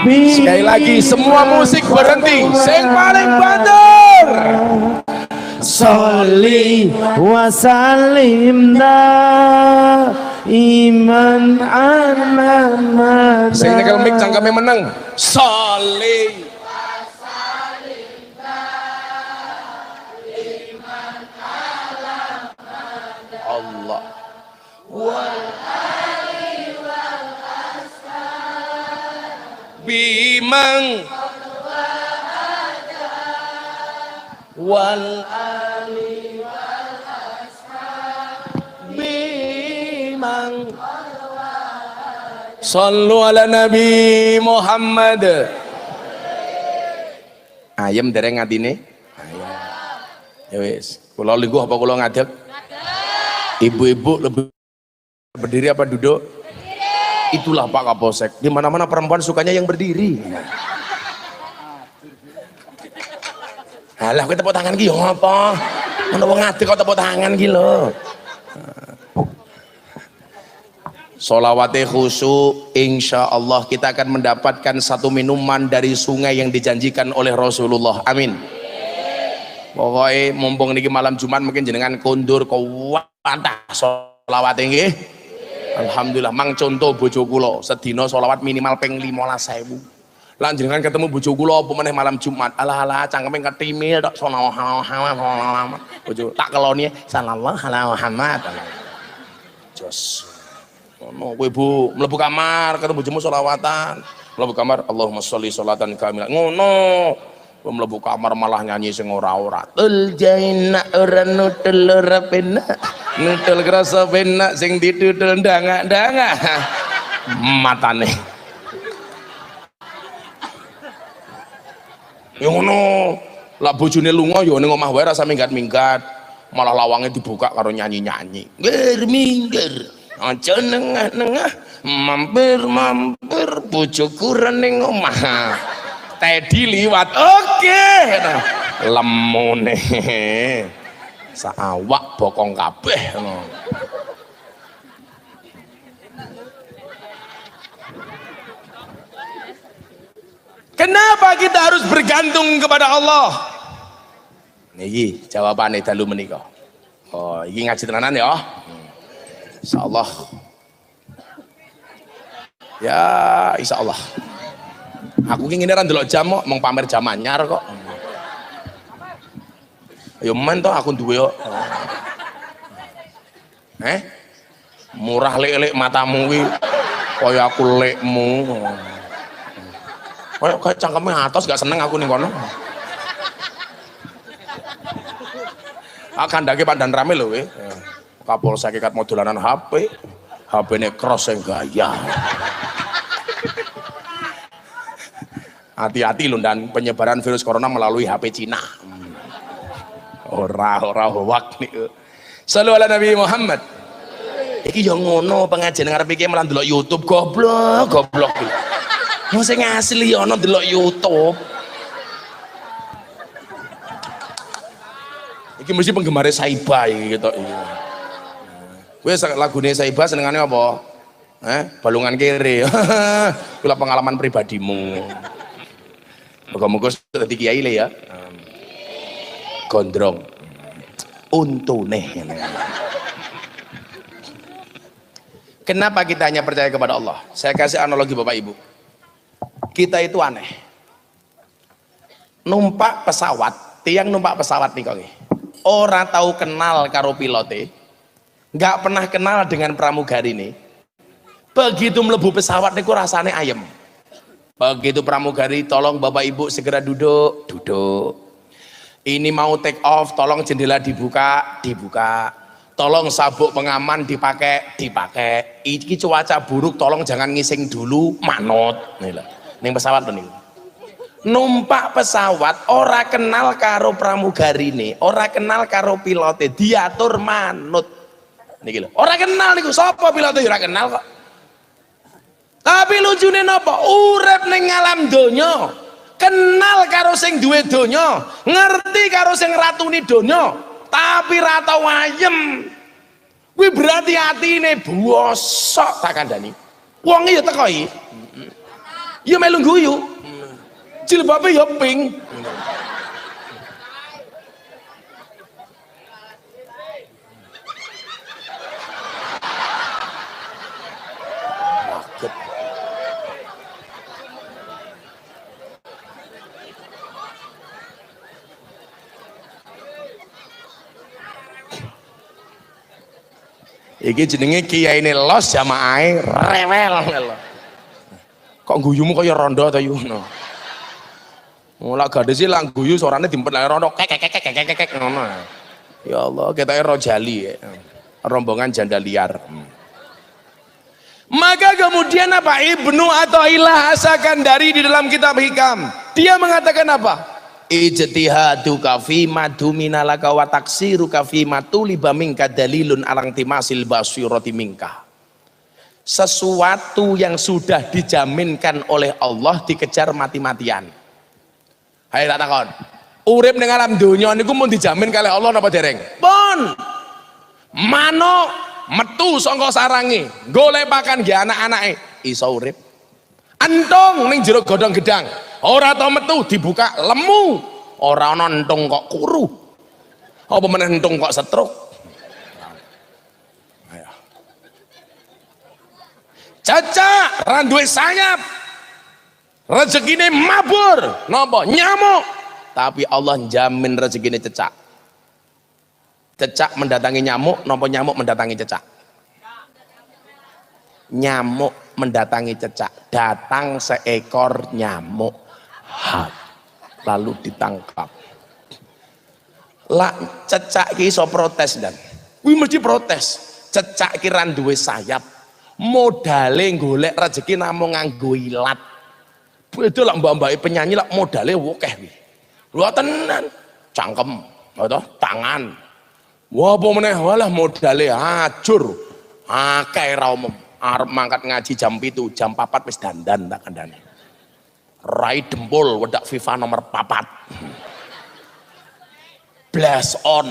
Sekali lagi semua musik berhenti. Sing paling banter. Salli wa sallim iman ala Sing nyekel mic cangkeme meneng. Allah. Bimang. Wal Sallu ala Nabi Muhammad. Ayam dereng ngatine Ayam. Ya wis. Kula lingguh apa kula ngadeg? Ibu-ibu lebih berdiri apa duduk? Itulah Pak Kapolsek. Di mana-mana perempuan sukanya yang berdiri. Alah kowe tepuk tangan ki apa? Ana wong ngadeg kok tepuk tangan ki lho. Solawate khusyuk, insya Allah kita akan mendapatkan satu minuman dari sungai yang dijanjikan oleh Rasulullah. Amin. Pokoknya mumpung niki malam Jumat mungkin jenengan kondur kuwatah solawate nggih. Alhamdulillah mang contoh bojo kula sedina solawat minimal ping 15.000. Lan jenengan ketemu bojo kula apa malam Jumat. Alah alah cangkeme ketimil tok sallallahu Bojo tak keloni sallallahu alaihi Muhammad. Jos. Ngono kowe Bu mlebu kamar ketemu bojomu selawatan. Mlebu kamar Allahumma sholli sholatan kamilah ngono. Kowe mlebu kamar malah nyanyi sing ora-ora. Tul jaina ora nutul ora penak. Nutul penak sing ditutul ndangak-ndangak. Matane. Ya ngono. Lah bojone lunga ya ning omah wae rasa minggat-minggat. Malah lawangnya dibuka karo nyanyi-nyanyi. Minggir aja nengah-nengah mampir mampir bojoku ning omah Teddy liwat oke nah, lemune saawak bokong kabeh no. Kenapa kita harus bergantung kepada Allah? Niki jawabannya dalu menika. Oh, iki ngaji tenanan ya. Insyaallah. Ya, insyaallah. Aku ki ngene ra ndelok jam kok, mong pamer jam anyar kok. Ayo men to aku duwe kok. Eh? Murah lek-lek matamu kuwi kaya aku lekmu. Kayak kayak cangkeme atos gak seneng aku ning kono. Akan dake pandan rame lho we. Kapolsek ikat modulanan HP. HP ne cross yang gaya. Hati-hati lho dan penyebaran virus corona melalui HP Cina. Ora ora hoak nih. Sallu ala Nabi Muhammad. Iki yo ngono pengajian ngarep iki malah ndelok YouTube goblok goblok. Yang sing asli ana ndelok YouTube. Iki mesti penggemar Saiba gitu. Iya. Kowe lagune Saiba senengane apa? Eh, balungan kiri. Kula pengalaman pribadimu. Moga-moga dadi kiai le ya. Gondrong. Untune. Kenapa kita hanya percaya kepada Allah? Saya kasih analogi Bapak Ibu. Kita itu aneh. Numpak pesawat, tiang numpak pesawat nih kok. Orang tahu kenal karo pilote, nggak pernah kenal dengan pramugari nih. Begitu melebu pesawat niku rasanya ayem. Begitu pramugari, tolong Bapak Ibu segera duduk, duduk. Ini mau take off, tolong jendela dibuka, dibuka. Tolong sabuk pengaman dipakai. Dipakai. Iki cuaca buruk tolong jangan ngising dulu. Manut. Nih lah pesawat nih numpak pesawat ora kenal karo pramugari nih ora kenal karo pilotnya diatur manut nih gitu ora kenal nih sopo pilotnya ora kenal kok. Tapi lucunya nopo urep neng alam donyo kenal karo sing duwe donyo ngerti karo sing ratuni donyo tapi rata wayem kuwi berarti atine bosok tak kandhani. Wong ya teko iki. Ya melu guyu jilbabe ya pink Iki jenenge kiai ini los jamaah rewel. Kok guyumu kaya rondo ta yu ngono. Mula gadis lah guyu suarane dimpet lek rondo kek kek kek kek kek ngono. Ya Allah, kita rojali ya. Rombongan janda liar. Maka kemudian apa? Ibnu atau Ilah asakan dari di dalam kitab hikam. Dia mengatakan apa? Ijtihadu kafi madu minalaka wa taksiru kafi matuliba minka dalilun alang timasil basirati minka. Sesuatu yang sudah dijaminkan oleh Allah dikejar mati-matian. Hai tak takon. Urip ning alam donya niku mun dijamin kalih Allah napa dereng? Pun. Mano metu saka sarange golek pakan ge anak-anake. Iso urip entong ning jero godhong gedang ora tau metu dibuka lemu. Ora ana entung kok kuru. Apa meneh entung kok setruk? Caca ra duwe sayap rezekine mabur. Napa? Nyamuk. Tapi Allah jamin rezekine cecak. Cecak mendatangi nyamuk napa nyamuk mendatangi cecak nyamuk mendatangi cecak datang seekor nyamuk lalu ditangkap. Lah cecak ki iso protes dan? Kuwi mesti protes. Cecak ki duwe sayap. Modale golek rezeki namung nganggo ilat. Itu lah mbak-mbak penyanyi lah modale wokeh wi lu tenan. Cangkem atau tangan. Wah apa meneh? Walah modale hajur. Akeh ra umum arep mangkat ngaji jam itu jam papat wis dandan tak kandhane rai dempul wedak FIFA nomor papat. Blush on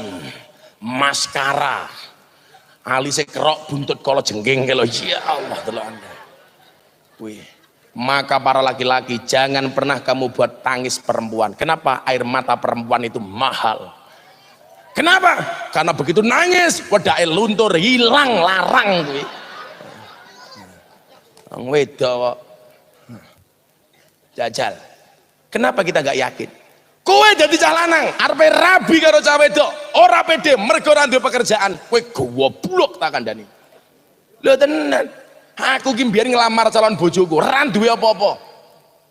maskara. Alise kerok buntut kolo jengking kalau ya Allah delok anda. Wih maka para laki-laki jangan pernah kamu buat tangis perempuan. Kenapa? Air mata perempuan itu mahal. Kenapa? Karena begitu nangis wedake luntur hilang larang Wong jajal kenapa kita gak yakin Kowe jadi cah lanang, arepe rabi karo cah wedok, ora pede mergo ora duwe pekerjaan. Kowe goblok tak kandhani. Lho tenan. Aku ki biyen ngelamar calon bojoku, ora duwe apa-apa.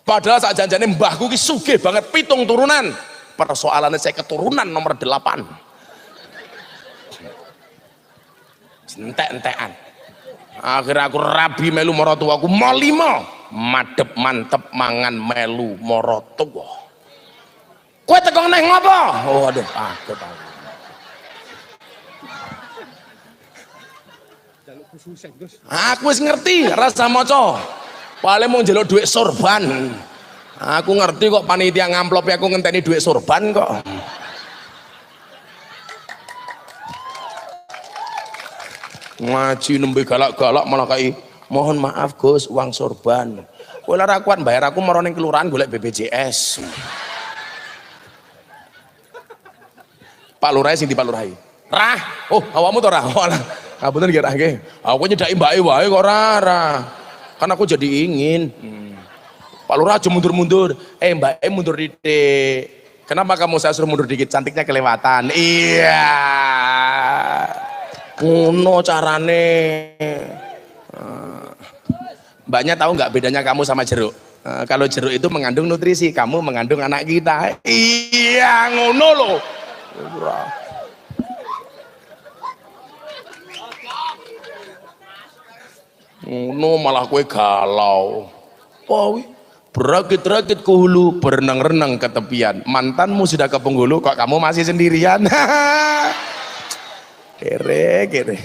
Padahal sak janjane mbahku ki sugih banget pitung turunan. Persoalannya saya keturunan nomor delapan. Entek-entekan. Akhirnya aku rabi melu morotua aku mau lima. Madep mantep mangan melu morotua. Kue tekong neng ngopo? Oh aduh, aku. Aku wis ngerti rasa maca. Paling mau njaluk duit sorban. Aku ngerti kok panitia ngamplop aku ngenteni duit sorban kok. Ngaji nembe galak-galak malah kayak mohon maaf Gus uang sorban. Kowe lara kuat bayar aku marane kelurahan golek BPJS. Pak Lurah sing di Pak Lurah. Rah, oh awakmu to rah. Walah, kabutan kira nggih. Aku nyedaki mbake wae kok rara. Kan aku jadi ingin. Pak Lurah aja mundur-mundur. Eh mbake mundur dikit. Kenapa kamu saya suruh mundur dikit? Cantiknya kelewatan. Iya. Ngono carane. Mbaknya tahu nggak bedanya kamu sama jeruk? Uh, kalau jeruk itu mengandung nutrisi, kamu mengandung anak kita. Iya, ngono loh. Ngono malah kue galau. Oh, berakit-rakit ke hulu, berenang-renang ke tepian. Mantanmu sudah ke penghulu, kok kamu masih sendirian? kere, kere.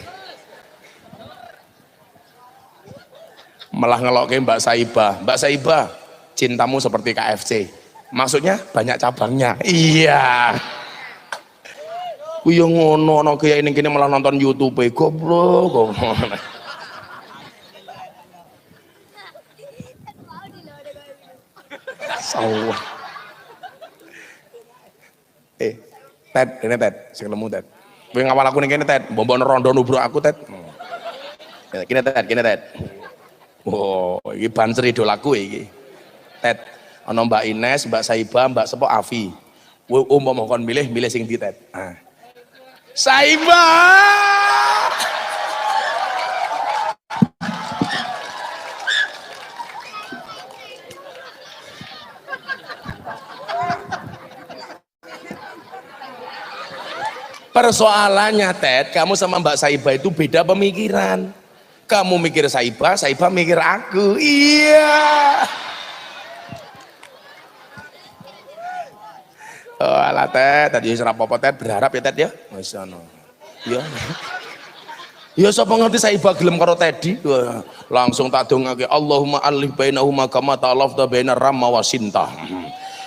Malah ngelok Mbak Saibah. Mbak Saibah, cintamu seperti KFC. Maksudnya banyak cabangnya. Iya. Ku yo ngono ana kiai ning kene malah nonton YouTube goblok goblok. Eh, Ted, ini Ted, sing nemu Ted. Kowe ngawal aku ning kene Ted, mbok rondo nubruk aku Ted. Ya, kene Ted, kene Ted. Oh, iki banser idolaku iki. Ted, ana Mbak Ines, Mbak Saiba, Mbak Sepo Afi. Kowe umpama kon milih, milih sing di Ted. Ah. Saiba. Persoalannya Ted, kamu sama Mbak Saiba itu beda pemikiran. Kamu mikir Saiba, Saiba mikir aku. Iya. Oh, alah Ted, tadi serap apa Ted berharap ya Ted ya. Wis ono. Ya. Ya sapa ngerti Saiba gelem karo Wah, langsung tak dongake Allahumma alif bainahuma kama ta'alafta bainar Rama wa Sinta.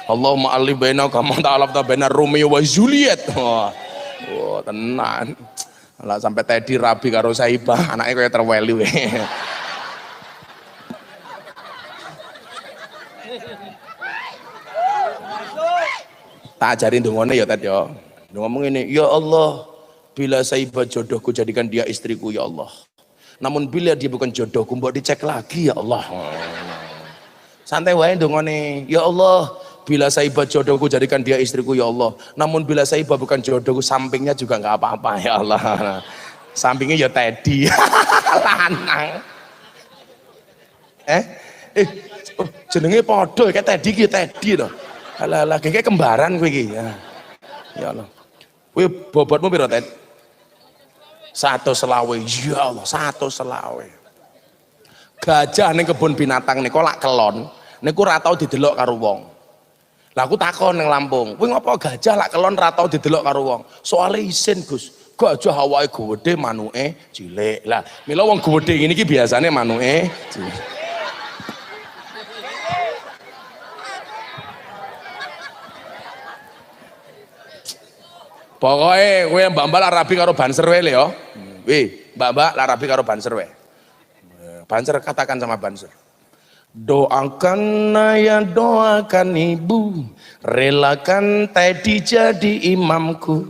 Allahumma alif bainahuma kama ta'alafta bainar Romeo wa Juliet. Wah. Wah, tenan. Lah sampai Teddy rabi karo Saiba, anaknya kayak terweli we. tak ajarin dongone ya Ted ya. Ngomong ini, ya Allah, bila Saiba jodohku jadikan dia istriku ya Allah. Namun bila dia bukan jodohku, mbok dicek lagi ya Allah. Santai wae dongone, ya Allah, bila Saiba jodohku jadikan dia istriku ya Allah. Namun bila Saiba bukan jodohku, sampingnya juga nggak apa-apa ya Allah. Sampingnya ya Teddy. Lanang. Eh? Eh, oh, jenenge padha kayak tadi ki tadi to. Alah alah kayak kembaran kowe iki. Ya. Ya Allah. Kowe bobotmu piro, Ted? Satu selawe. Ya Allah, satu selawe. Gajah ning kebun binatang niku lak kelon, niku ora tau didelok karo wong. Lah aku takon ning Lampung, kowe ngopo gajah lak kelon ora tau didelok karo wong? Soale isin, Gus. Gajah awake gede manuke cilik. Lah, mila wong gede ngene iki biasane manuke cilik. Pokoknya kowe mbak-mbak lah rabi karo banser wae le ya. Wih, mbak-mbak lah rabi karo banser wae. Banser katakan sama banser. Doakan ayah, doakan ibu, relakan tadi jadi imamku.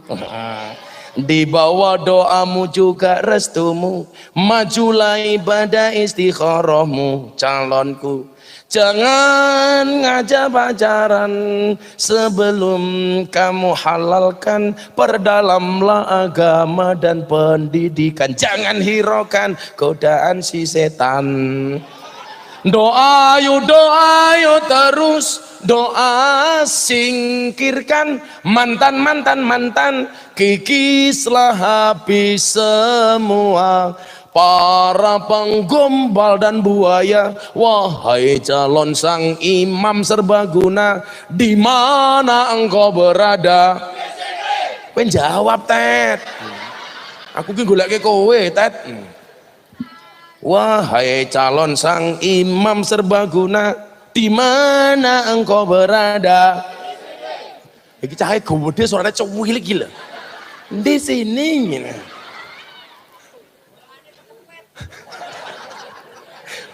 Di bawah doamu juga restumu, majulah ibadah istikharahmu, calonku. Jangan ngajak pacaran sebelum kamu halalkan Perdalamlah agama dan pendidikan Jangan hiraukan godaan si setan Doa yuk doa yuk terus. Doa singkirkan. Mantan mantan mantan. Kikislah habis semua. Para penggombal dan buaya. Wahai calon sang imam serbaguna. Di mana engkau berada? Kowe jawab Ted Aku ki goleke kowe Ted Wahai calon sang imam serbaguna, di mana engkau berada? Iki cahaya gede suaranya cuwil gila. Di sini.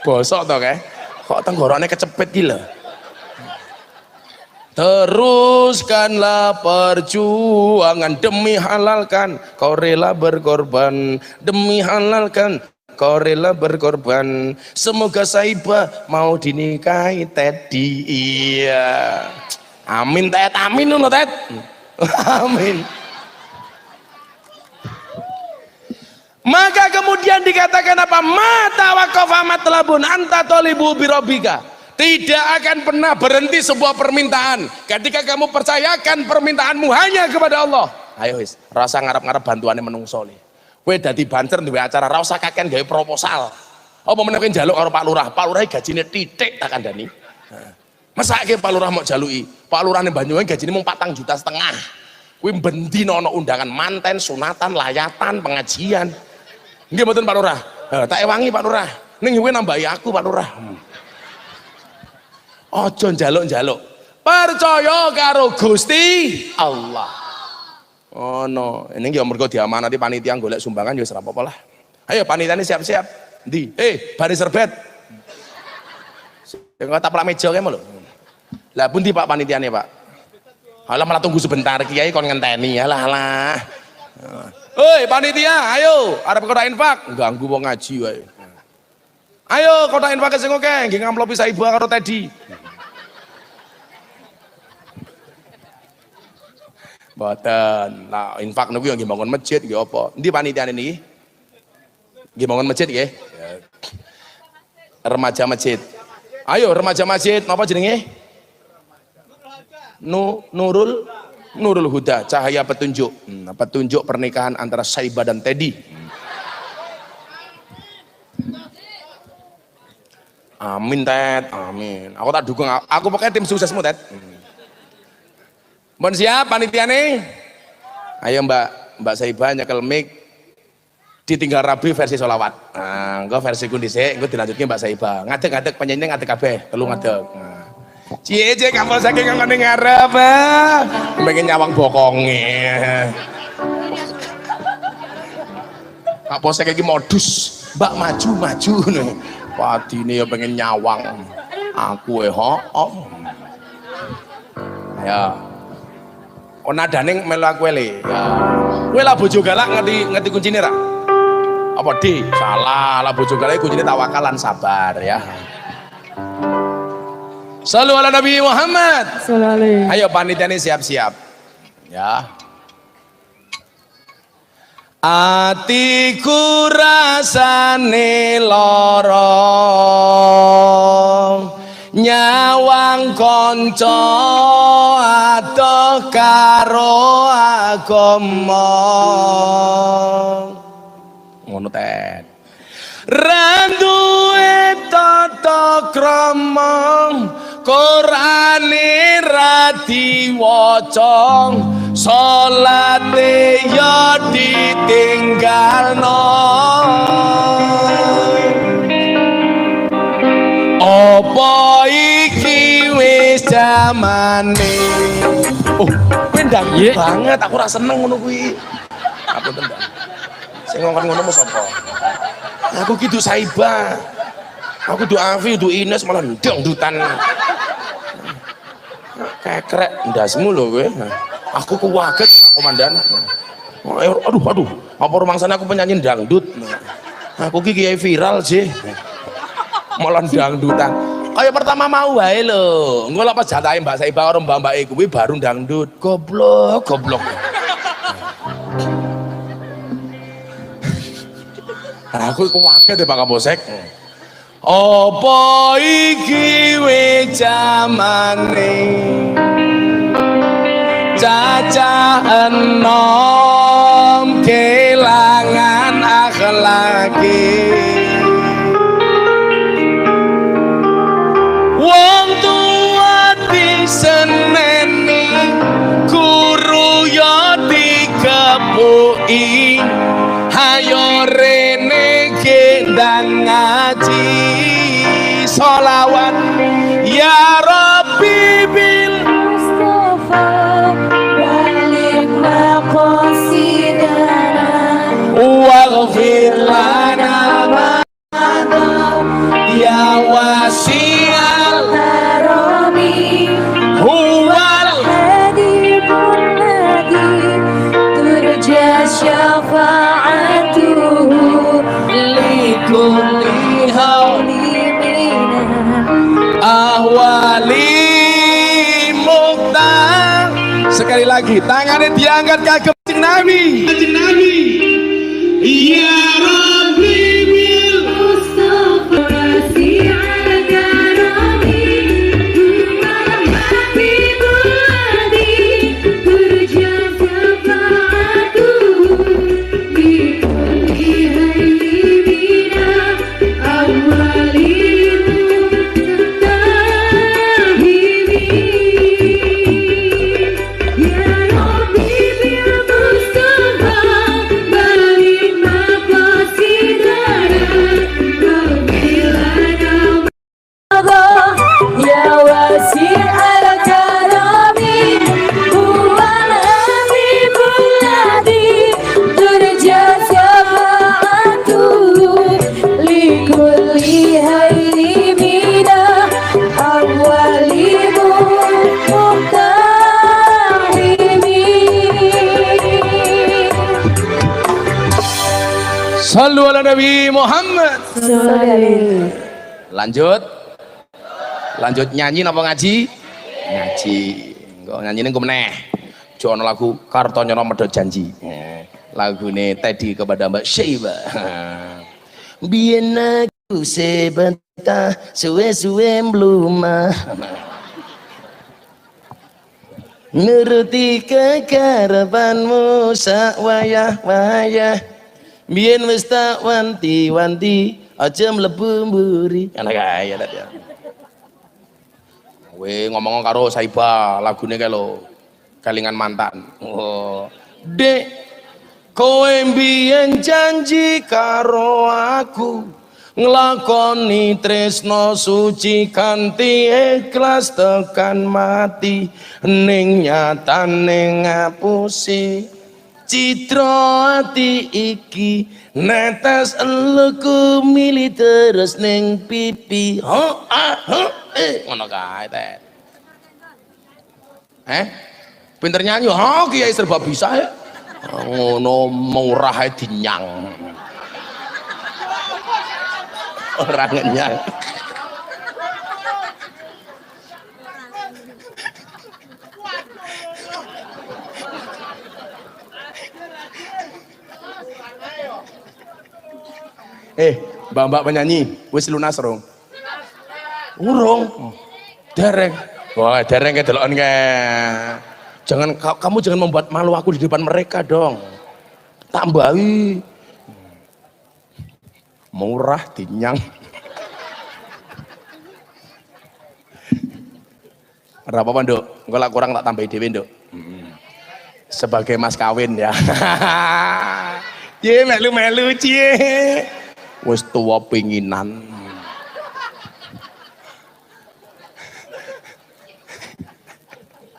Bosok toh kayak, kok tenggorokannya kecepet gila. Teruskanlah perjuangan demi halalkan kau rela berkorban demi halalkan kau rela berkorban. Semoga Saibah mau dinikahi Teddy iya. Amin Ted. Amin dulu Ted. Amin. Maka kemudian dikatakan apa? Mata wakofamat labun anta tolibu birobika. Tidak akan pernah berhenti sebuah permintaan. Ketika kamu percayakan permintaanmu hanya kepada Allah. Ayo wis. Rasa ngarap-ngarap bantuannya menungso nih Kowe dadi banter duwe acara ra usah proposal. Apa meneh kowe njaluk karo Pak Lurah, Pak Lurah gajine titik tak kandhani. Mesake Pak Lurah mau jaluki. Pak Lurah ning Banyuwangi gajine mung 4 juta setengah. Kuwi bendina ana undangan manten, sunatan, layatan, pengajian. Nggih mboten Pak Lurah. Tak ewangi Pak Lurah. Ning kowe nambahi aku Pak Lurah. Aja njaluk-njaluk. Percaya karo Gusti Allah. Oh no, ini ya mergo diamanati panitia golek sumbangan ya ora apa-apa lah. Ayo panitia ini siap-siap. Di, eh baris serbet. Yang kata pelak meja kayak lho. Lah pundi Pak panitiane, Pak? Alah malah tunggu sebentar kiai kon ngenteni ya lah lah. Hei panitia, ayo arep kota infak, ganggu wong ngaji wae. Ayo kota infak sing oke, nggih ngamplopi saibah karo Teddy. Boten. Nah, infak niku yang bangun masjid nggih apa? Endi panitiane niki? Nggih bangun masjid nggih? Remaja masjid. Ayo remaja masjid, napa jenenge? Nu, Nurul Nurul Huda, cahaya petunjuk. Hmm, petunjuk pernikahan antara Saiba dan Teddy. Amin Ted, amin. Aku tak dukung, aku pokoknya tim suksesmu Ted. Hmm. Mohon siap panitia nih. Ayo Mbak Mbak Saiba nyekel mic ditinggal rabi versi solawat. Nah, versi kondisi, enggak dilanjutkan Mbak Saiba. Ngadek-ngadek penyanyi ngadek kabeh, telu ngadek. Nah. Cie cie kamu saking ngene ngarep. Pengen nyawang bokonge. Apa saya kayak modus, Mbak maju maju nih. Padine ya pengen nyawang. Aku eh ho. Oh. Ya. Oh nadane melu aku le. Ya. Kowe lah bojo galak ngerti ngerti kuncine ra? Apa di? Salah, lah bojo galak kuncine tawakalan sabar ya. Salu ala Nabi Muhammad. Salale. Ayo panitia ini siap-siap. Ya. Atiku rasane lara nyawang kanca adoh karo agama. Ngono tet randuwe tata krama Qurane ra diwaca salate ya ditinggalno wis zamane Oh, kowe ndang Ye. banget aku ra seneng ngono kuwi Aku tendang Sing ngongkon ngono mau sapa Aku gitu Saiba Aku du Afi, du Ines malah ndang dutan kekrek ndasmu lho kowe. Aku kewaget komandan. Aduh, aduh, apa rumangsane aku penyanyi dangdut. Aku ki kiai viral sih. Malah dangdutan. Kayak pertama mau wae lho. Engko pas jatahe Mbak Saiba karo mbak-mbake kuwi baru dangdut. Goblok, goblok. Aku kewaget deh Pak Kapolsek. Apa iki wis jamane Cacah enom kelangan akhlaki seneni kuru yo digepuki hayo re lagi. Tangannya diangkat Kanjeng Nabi. Nabi. Ya Rabbi lanjut. Lanjut nyanyi napa ngaji? Ngaji. Kok nyanyi ini meneh. Jono lagu Kartonyono Medot Janji. Lagu ini tadi kepada Mbak Syaiba Biyen aku sebentar suwe-suwe mlumah Nuruti kekarepanmu sak wayah-wayah. Biyen wis tak wanti-wanti aja mlebu mburi. Enak kaya tadi. ya. Kowe ngomong karo Saiba lagune kae lho. Kelingan mantan. Oh. Dek, kowe mbiyen janji karo aku nglakoni tresno suci kanthi ikhlas tekan mati ning nyatane ngapusi citra ati iki netes eluku mili terus ning pipi. Ho ah ho eh ngono kae teh eh? Pinter nyanyi. Ha kiai serba bisa ya ngono murah ae dinyang. Orang ngenyang Eh, mbak-mbak penyanyi, wis lunas rong. Urung. Dereng. Wah, dereng ke delokon ke. Jangan ka- kamu jangan membuat malu aku di depan mereka dong. Tambahi. Murah dinyang. Ora apa-apa, Nduk. Engko lak kurang tak tambahi dhewe, Nduk. Sebagai mas kawin ya. Cie melu-melu cie. Wis tua pinginan.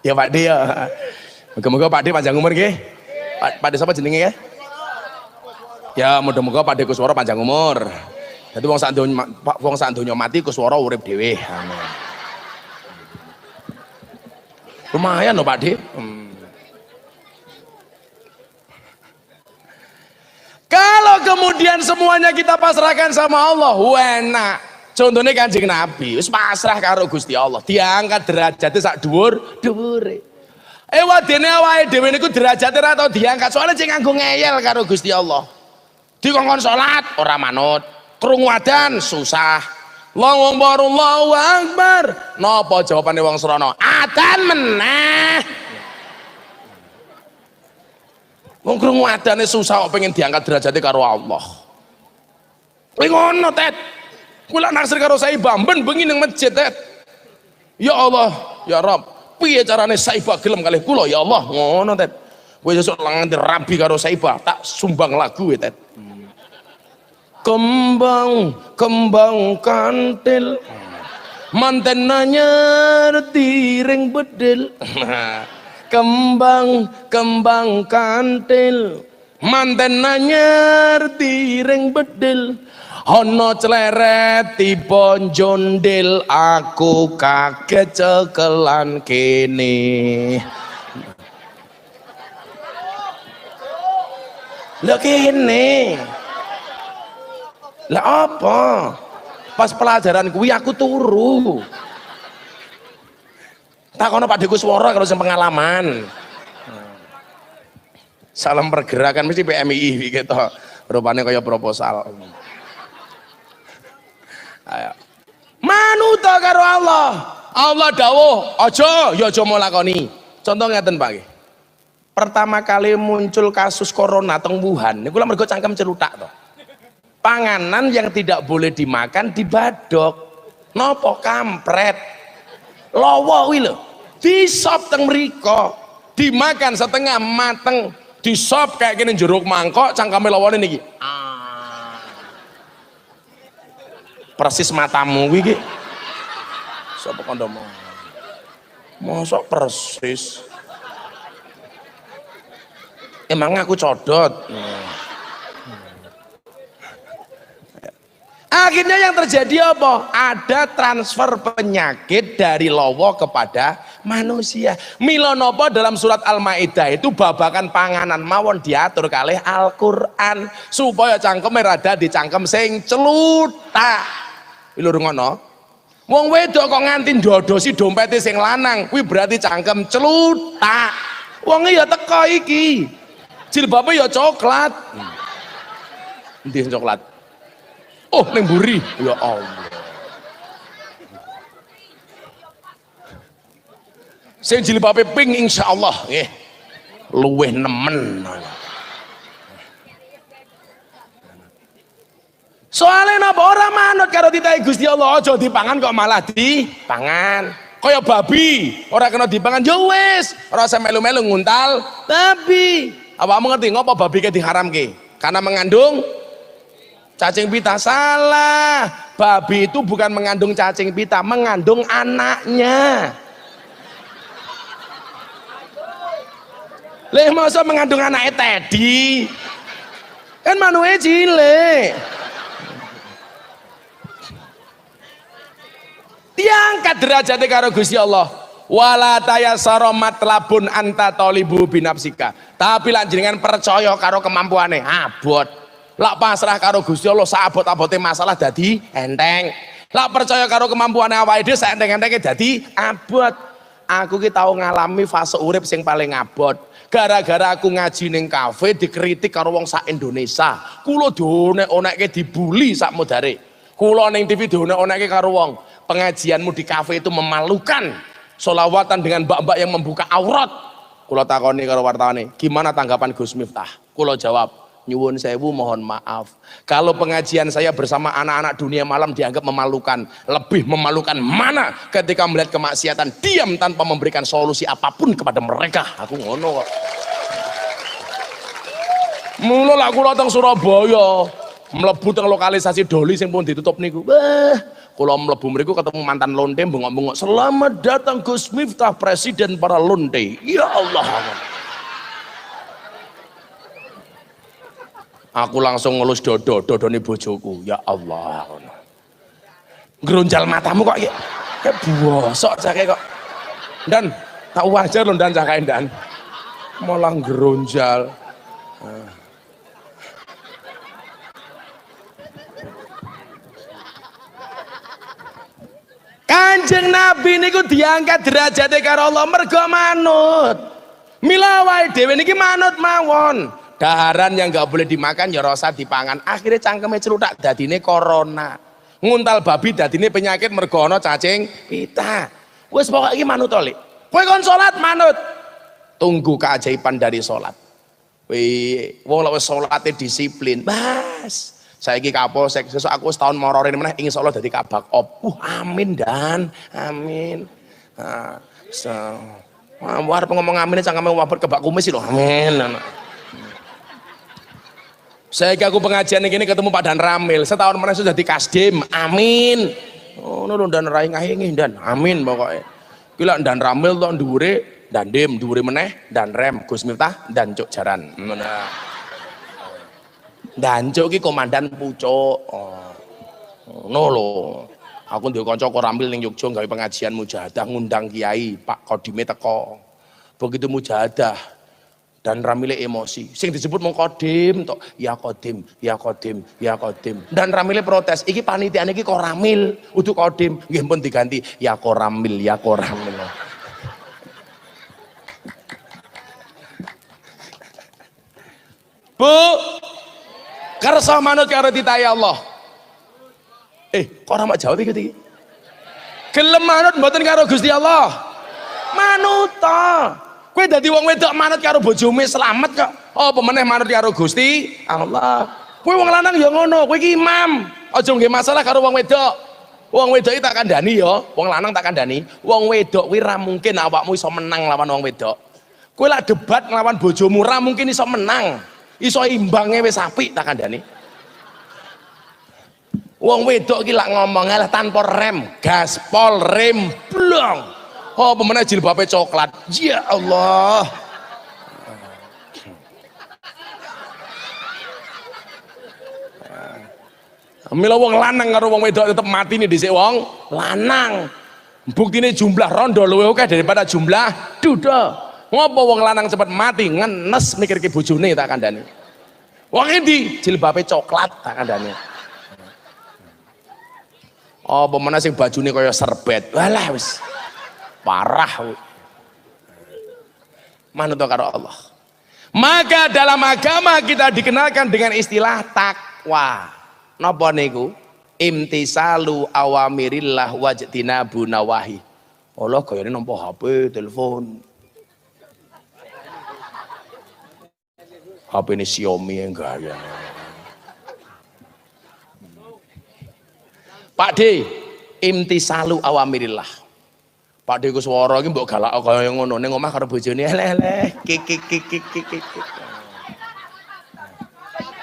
Ya Pak De ya. Moga-moga Pak De panjang umur nggih. Pak, Pak De sapa jenenge ya? Ya mudah-muga Pak De Kusworo panjang umur. Dadi wong sak donya Pak wong sak donya mati Kusworo urip dhewe. Amin. Lumayan loh Pak De. Hmm. Kalau kemudian semuanya kita pasrahkan sama Allah, enak. Contohnya kanjeng Nabi, wis pasrah karo Gusti Allah, diangkat derajatnya sak dhuwur, dhuwure. Eh wadene awake dhewe niku derajate ora diangkat, soalnya sing nganggo ngeyel karo Gusti Allah. Dikongkon salat ora manut, krungu adzan susah. Allahu Akbar, Allahu Akbar. Napa jawabane wong serono? Adzan meneh. Wong krungu adane susah kok pengen diangkat derajatnya karo Allah. Kowe ngono, Tet. Kula naksir karo Saibah, ben bengi ning masjid, Tet. Ya Allah, ya Rob, piye carane Saibah gelem kalih kula ya Allah, ngono, Tet. Kowe sesuk nganti rabi karo Saibah, tak sumbang lagu, ya, Tet. Kembang, kembang kantil. Manten nanyar tiring bedil. kembang kembang kantil. Manten nanyar tiring bedil. Ono celeret tiba jondil aku kaget cekelan kene. Lah kene. Lah apa? Pas pelajaran kuwi aku turu tak kono Pak Deku Swara kalau sing pengalaman. Salam pergerakan mesti PMI gitu rupanya kayak proposal. Ayo. Manut karo Allah. Allah dawuh aja ya aja mau lakoni. Contoh ngeten Pak pertama kali muncul kasus corona teng Wuhan niku lha mergo cangkem celutak to panganan yang tidak boleh dimakan dibadok. Nopo kampret lowo kuwi lho. Di sop teng mriko dimakan setengah mateng di sop kayak gini jeruk mangkok cangkame lowone niki. Ah. persis matamu kuwi iki. Sapa kondomo mosok persis. Emang aku codot Akhirnya yang terjadi apa? Ada transfer penyakit dari lowo kepada manusia. Milo nopo dalam surat Al-Maidah itu babakan panganan mawon diatur kalih Al-Qur'an supaya cangkeme rada dicangkem sing celutak. Lho ngono. Wong wedok kok nganti ndodosi dompete sing lanang, kuwi berarti cangkem celutak. Wong ya teko iki. Jilbabe ya coklat. Endi coklat? Oh, neng buri. Ya Allah. Sing jilbabe pink insyaallah nggih. Luweh nemen. Soalnya napa ora manut karo titahe Gusti Allah aja dipangan kok malah dipangan. Kaya babi, ora kena dipangan ya wis, ora usah melu-melu nguntal. Tapi awakmu ngerti ngopo babi ke diharamke? Karena mengandung cacing pita salah. Babi itu bukan mengandung cacing pita, mengandung anaknya. Leh masa mengandung anaknya tedi? Kan manuke cilik. Diangkat derajatnya karo Gusti Allah. Wala tayassara matlabun anta tolibu binafsika. Tapi lan jenengan percaya karo kemampuane, abot. Lak pasrah karo Gusti Allah saabot-abote masalah dadi enteng. Lak percaya karo kemampuane awake dhewe saenteng-entenge dadi abot. aku ki tau ngalami fase urip sing paling abot. Gara-gara aku ngaji ning kafe dikritik karo wong sak Indonesia. Kula dionek-onekke dibully sak modare. Kula ning TV dionek-onekke karo wong. Pengajianmu di kafe itu memalukan. Solawatan dengan mbak-mbak yang membuka aurat. Kula takoni karo wartawan gimana tanggapan Gus Miftah? Kula jawab nyuwun sewu mohon maaf. Kalau pengajian saya bersama anak-anak dunia malam dianggap memalukan lebih memalukan mana ketika melihat kemaksiatan diam tanpa memberikan solusi apa pun kepada mereka? Aku ngono kok. Mulu lah kula teng Surabaya mlebu teng lokalisasi doli sing pun ditutup niku. Wah kula mlebu mriku ketemu mantan lonte bengok-bengok. Selamat datang Gus Miftah presiden para lonte ya Allah Aku langsung ngelus dodo, dodone bojoku. Ya Allah. Gerunjal matamu kok kayak kayak cake kok. Dan tak wajar loh dan cakain dan. Malah gerunjal. Kanjeng Nabi niku diangkat derajate karo Allah mergo manut. Mila wae dhewe niki manut mawon. Daharan yang nggak boleh dimakan ya rasa dipangan. Akhirnya cangkeme celutak dadine corona. Nguntal babi dadine penyakit mergo ana cacing pita. Wis pokoke iki manut to, Lik. Kowe kon salat manut. Tunggu keajaiban dari salat. Wih, wong lek wis salate disiplin, bas. Saiki kapolsek, sesuk aku setahun mororin meneh insya Allah dadi kabak op. Uh, amin dan amin. Nah, so, Wah, ngomong amin cangkeme wabot kebak kumis lho. Amin. Saya aku pengajian ini ketemu Pak Dan Ramil. Setahun mana sudah di Kasdim. Amin. Oh, no, dan rai ngahingi dan amin pokoknya. Kila dan Ramil tuh dhuwure dan dim dhuwure meneh dan rem Gus Miftah dan Cuk Jaran. Nah. Dan Cuk ki komandan pucuk. Oh. Aku ndek kanca Koramil ning Yogyakarta gawe pengajian mujahadah ngundang kiai Pak Kodime teko. Begitu mujahadah dan ramile emosi. Sing disebut mong kodim tok. Ya kodim ya kodim ya kodim dan ramile protes. Iki panitia iki kok ramil? Kodim nggih pun diganti. Ya koramil ya koramil Bu! Kersa manut karo ditaya Allah. Eh kok ora mak jawab iki iki gelem manut mboten karo Gusti Allah. Manut ta Kue dadi wong wedok manut karo bojomu selamat kok. Oh, pemeneh manut karo Gusti Allah. Kue wong lanang ya ngono, kue iki imam. Aja nggih masalah karo wong wedok. Wong wedok tak kandhani ya, wong lanang tak kandhani. Wong wedok kuwi ra mungkin awakmu iso menang lawan wong wedok. Kue lak debat lawan bojomu ra mungkin iso menang. Iso imbange wis apik tak kandhani. Wong wedok ki lak ngomong lah tanpa rem, gaspol, rem, blong. Oh, pemenang jilbabnya coklat. Ya Allah. Mila wong lanang karo wong wedok tetep mati nih dhisik wong lanang. Buktine jumlah rondo luwih akeh daripada jumlah duda. Ngopo wong lanang cepet mati ngenes mikirke bojone tak kandhani. Wong endi jilbabe coklat tak kandhani. Oh, pemenang sing bajune kaya serbet. Walah wis parah. Manut karo Allah. Maka dalam agama kita dikenalkan dengan istilah takwa. Napa niku? Imtisalu awamirillah wajtinabu nawahi. Allah kaya ini nampak HP telepon. HP ini Xiaomi yang gaya. Pak D imtisalu awamirillah Pak Deku suara iki mbok galak kaya ngono ning omah karo bojone lele kik kik kik kik kik kik.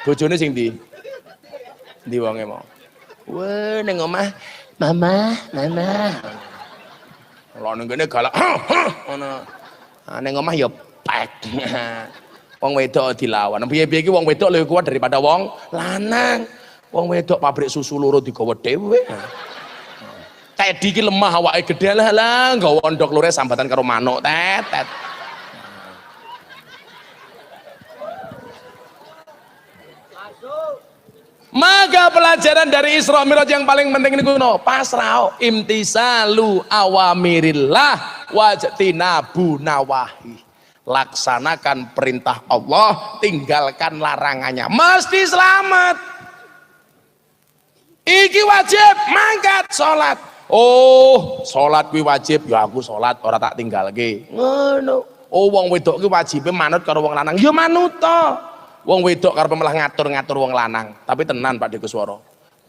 Bojone sing ndi? Ndi wonge mau? Wah ning omah mama mama. Lah ning kene galak ngono. Ah ning omah ya pek. Wong wedok dilawan. Piye-piye iki wong wedok lebih kuat daripada wong lanang. Wong wedok pabrik susu loro digawa dhewe kayak diki lemah awake gede. Lah lah nggak wondok lure sambatan karo manuk. Tetet Maka pelajaran dari Isra Mi'raj yang paling penting ini kuno pasrah imtisalu awamirillah wajtinabu nawahi. Laksanakan perintah Allah tinggalkan larangannya. Mesti selamat. Iki wajib mangkat sholat oh sholat kuwi wajib. Ya aku sholat ora tak tinggalke. Ngono. Oh wong wedok ki wajibe manut karo wong lanang. Ya manut to. Wong wedok karo malah ngatur-ngatur wong lanang. Tapi tenan Pak Dekuswara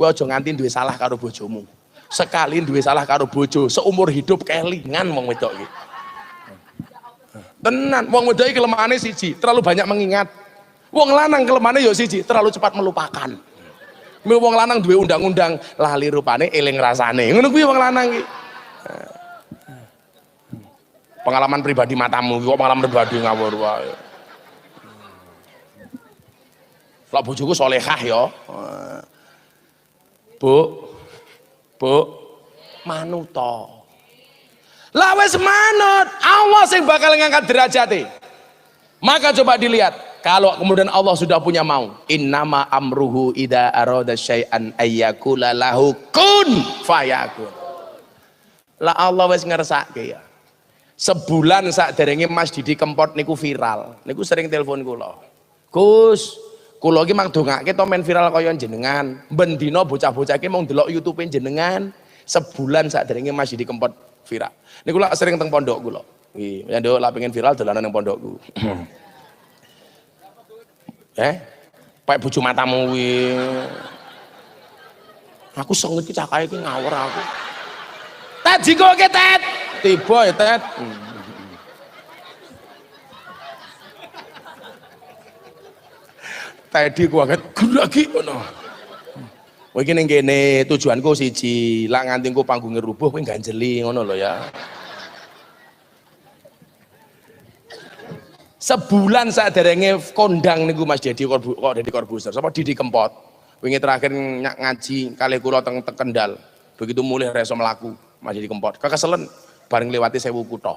kowe aja nganti duwe salah karo bojomu. Sekali duwe salah karo bojo seumur hidup kelingan wong wedok iki. Tenan wong wedok iki kelemahane siji terlalu banyak mengingat. Wong lanang kelemahane ya siji terlalu cepat melupakan Mil wong lanang duwe undang-undang lali rupane eling rasane. Ngono kuwi wong lanang iki. Pengalaman pribadi matamu, kok pengalaman pribadi ngawur wae. Lah bojoku solehah ya. Bu. Bu. Manuto. Lah wis manut, Allah sing bakal ngangkat derajate. Maka coba dilihat, kalau kemudian Allah sudah punya mau, innama amruhu ida arada syai'an ayyakula lahu kun fayakun. Lah Allah wis ngersake ya. Sebulan sak derenge Mas Didi Kempot niku viral. Niku sering telepon kula. Gus, kula iki mang dongake to men viral kaya jenengan. Ben dina bocah-bocah iki mau ndelok YouTube jenengan. Sebulan sak derenge Mas Didi Kempot viral. Niku lak sering teng pondok kula. Nggih, ya nduk lak pengen viral dolanan nang pondokku. Eh, pakai bojo matamu kuwi. Aku sengit ki cakae ki ngawur aku. Tet jiko ke tet. Tiba ya tet. Tadi ku anget lagi ngono. Kowe iki ning kene tujuanku siji, lak nganti engko panggunge rubuh kowe ganjeli ngono lho ya. Sebulan saat derenge kondang niku Mas Dedi Korbu, kok Dedi Korbuser sapa Didi Kempot. Wingi terakhir nyak ngaji kali kula teng Kendal. Begitu mulai reso melaku Mas Dedi Kempot. Kekeselen bareng lewati sewu kutho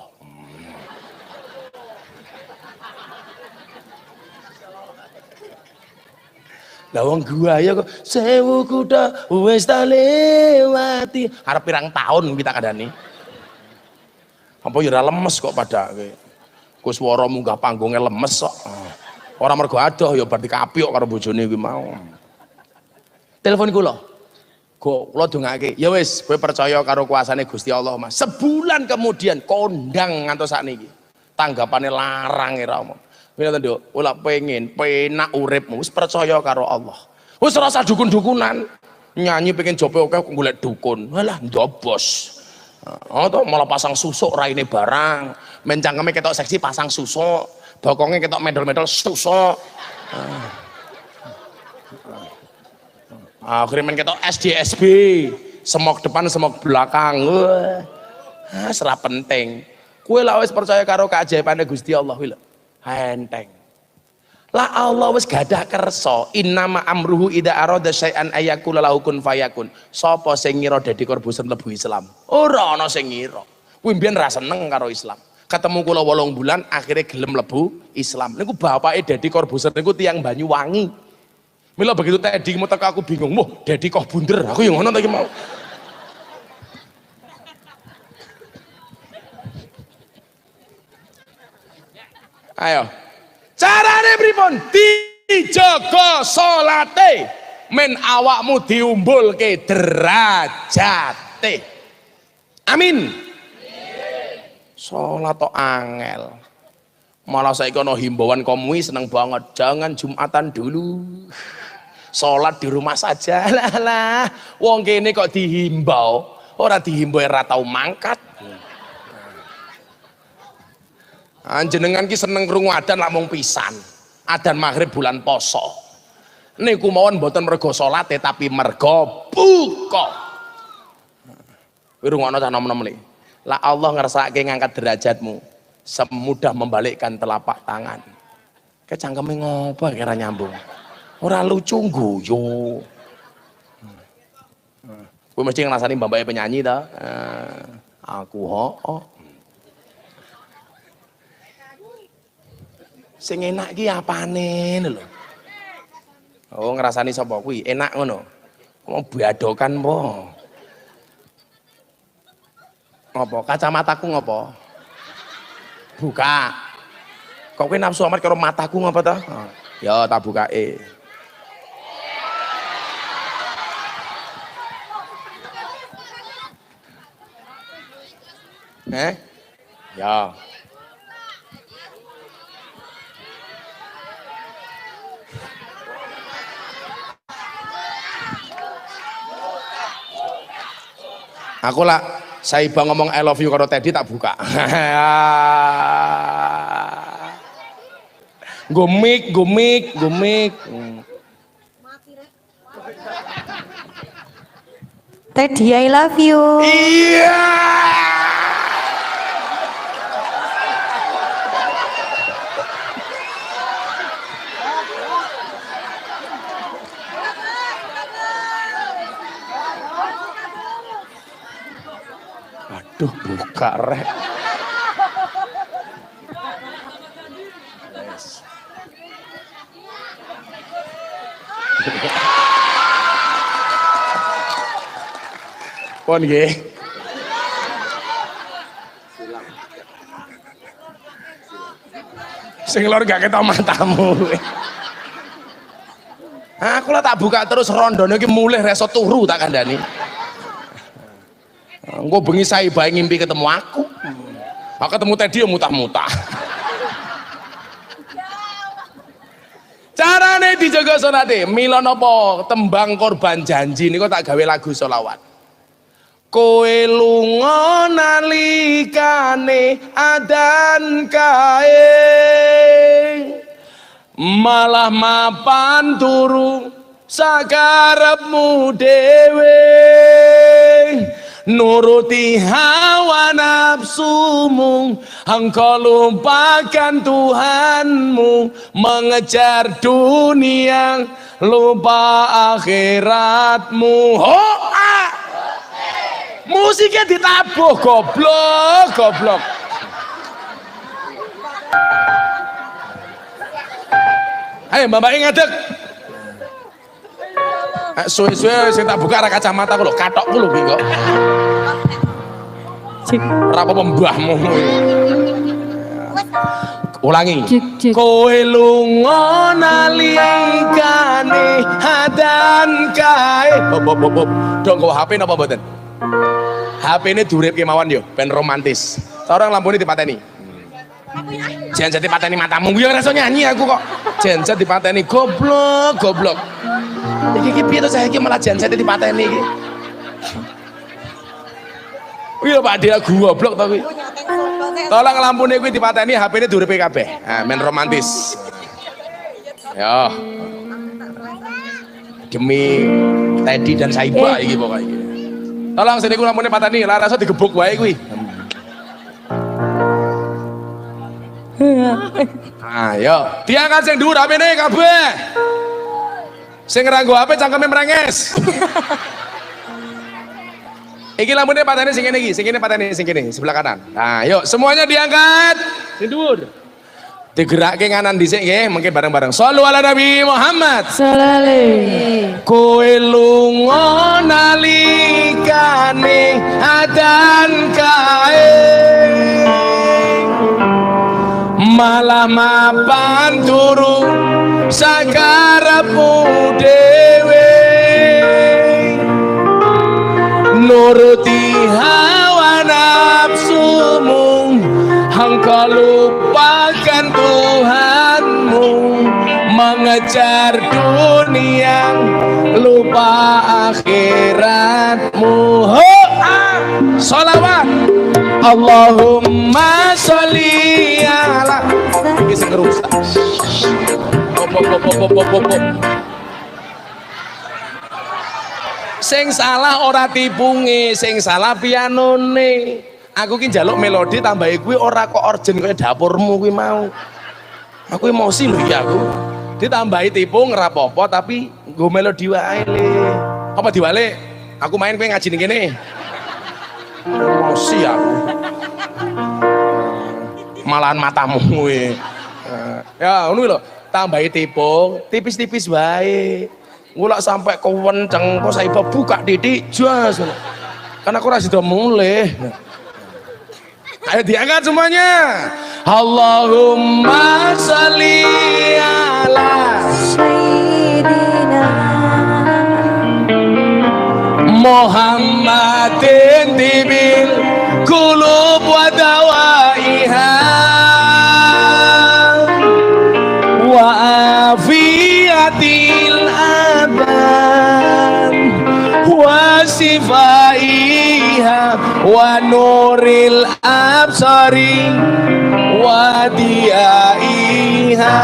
lah wong gua ya kok sewu kutho wis tak lewati arep pirang tahun kita kadani apa ya lemes kok pada kowe Gus swara munggah panggungnya lemes kok. Orang mergo adoh ya berarti kapiok karo bojone kuwi mau. Telepon kula. Go, kula dongake. Ya wis, kowe percaya karo kuasane Gusti Allah, Mas. Sebulan kemudian kondang ngantos sakniki. Tanggapane larang ora omong. Ngoten Nduk, ora pengen penak uripmu, wis percaya karo Allah. Wis rasa dukun-dukunan. Nyanyi pengen jope oke golek dukun. Walah ndobos. Oh, toh malah pasang susuk raine barang. Mencangkeme ketok seksi pasang susuk. Bokongnya ketok medal-medal susuk. Ah. Main ketok SDSB. Semok depan, semok belakang. Wah. Ah, serah penting. Kue lah wis percaya karo keajaiban Gusti Allah. Enteng. Lah Allah wis gadah kersa, innama amruhu ida arada syai'an ayakula lahu kun fayakun. Sapa sing ngira dadi korbusen mlebu Islam? Ora ana sing ngira. Kuwi mbiyen ra seneng karo Islam. Ketemu kula wolong bulan akhirnya gelem mlebu Islam. Niku bapake dadi korbusen niku tiang Banyuwangi. Mila begitu tadi mau teka aku bingung, wah Dedi kok bunder, aku yang ngono tadi mau. Ayo, carane pripun? Dijaga salate. Men awakmu diumbulke derajate. Amin. Salat tok angel. Malah saya kono himbauan komui seneng banget. Jangan jumatan dulu. Sholat di rumah saja. Lah lah. Wong kene kok dihimbau? Ora dihimbau ora tau mangkat. Anjenengan ki seneng krungu adan lamung pisan. Adan maghrib bulan poso. Niku mawon mboten mergo salate tapi mergo buka. Rungokno cah nih. Lah Allah ngersake ngangkat derajatmu semudah membalikkan telapak tangan. Kecangkeme ngopo kira nyambung. Ora lucu guyu. Kowe mesti ngrasani mbak penyanyi ta. Eh, aku ho. Oh. Sing enak ki apane lho. Oh ngrasani sapa kuwi? Enak ngono. Mau biadokan po? Ngopo? Kacamataku ngopo? Buka. Kok kowe nafsu amat karo mataku ngapa ta ya tak bukake Eh? Ya. Aku lah Saiba ngomong I love you karo Teddy tak buka. Gumik, gumik, gumik. Teddy I love you. Iya. Aduh, buka rek. Pon nggih. Sing lor gak ketok matamu. Aku lah tak buka terus rondone iki mulih reso turu tak kandhani. Engko bengi saya bayi ngimpi ketemu aku. Aku ketemu Teddy ya mutah-mutah. Carane dijaga sonate, mila napa tembang korban janji niku tak gawe lagu solawat. Kowe lunga nalikane adan kae malah mapan turu sakarepmu dhewe nuruti hawa nafsumu engkau lupakan Tuhanmu mengejar dunia lupa akhiratmu. Ah. musiknya ditabuh goblok goblok. Ayo mbak Eh, suwe-suwe sing tak buka arah kacamata ku lho, katokku lho kok. Cik, Ora apa mbahmu. Ulangi. Kowe lunga nalikane hadan kae. Hop hop. hop. Dong kok HP napa mboten? HP ini durip kemawon yo, ben romantis. Orang lampu ini dipateni. Jangan jadi pateni matamu, ya rasa nyanyi aku kok. Jangan dipateni, goblok, goblok. Iki iki piye to saya iki malah jadi dipateni iki. Iya Pak dia goblok to kuwi. Tolong lampune kuwi dipateni HP-ne duripe kabeh. Nah, men romantis. Yo. Demi Teddy dan Saiba iki pokoknya iki. Tolong sini ku lampune pateni, lara rasa digebuk wae kuwi. Ayo, diangkat sing dhuwur HP-ne kabeh. Sing nganggo HP cangkeme merenges. Iki lampunya pateni sing kene iki, sing kene pateni sing kene, sebelah kanan. Nah, yuk semuanya diangkat. Sing dhuwur. Digerakke kanan dhisik nggih, mungkin bareng-bareng. Shallu ala Nabi Muhammad. Salale. Kowe lunga nalikane adan kae malah mapan sakarepmu dhewe. Nuruti hawa nafsumu engkau lupakan Tuhanmu. Mengejar dunia lupa akhiratmu. Ho ah, solawat Allahumma sholli ala. Ini sing sing salah ora tipunge sing salah pianone. Aku ki njaluk melodi tambahi kuwi ora kok orjen kaya dapurmu kuwi mau. Aku emosi lho iki aku. Ditambahi tipung ora apa-apa tapi nggo melodi wae le. Apa diwale? Aku main kowe ngaji ning kene. Emosi aku. Malahan matamu kuwi. Ya ngono lho tambahi tipung tipis-tipis wae. Ngulak sampai kewenceng kok saya buka titik jas. Karena aku rasa sudah mulai ayo diangkat semuanya. Allahumma salli ala Sayyidina Muhammadin tibil kulub wa dawaiha wa sifaiha wa nuril absari wa diaiha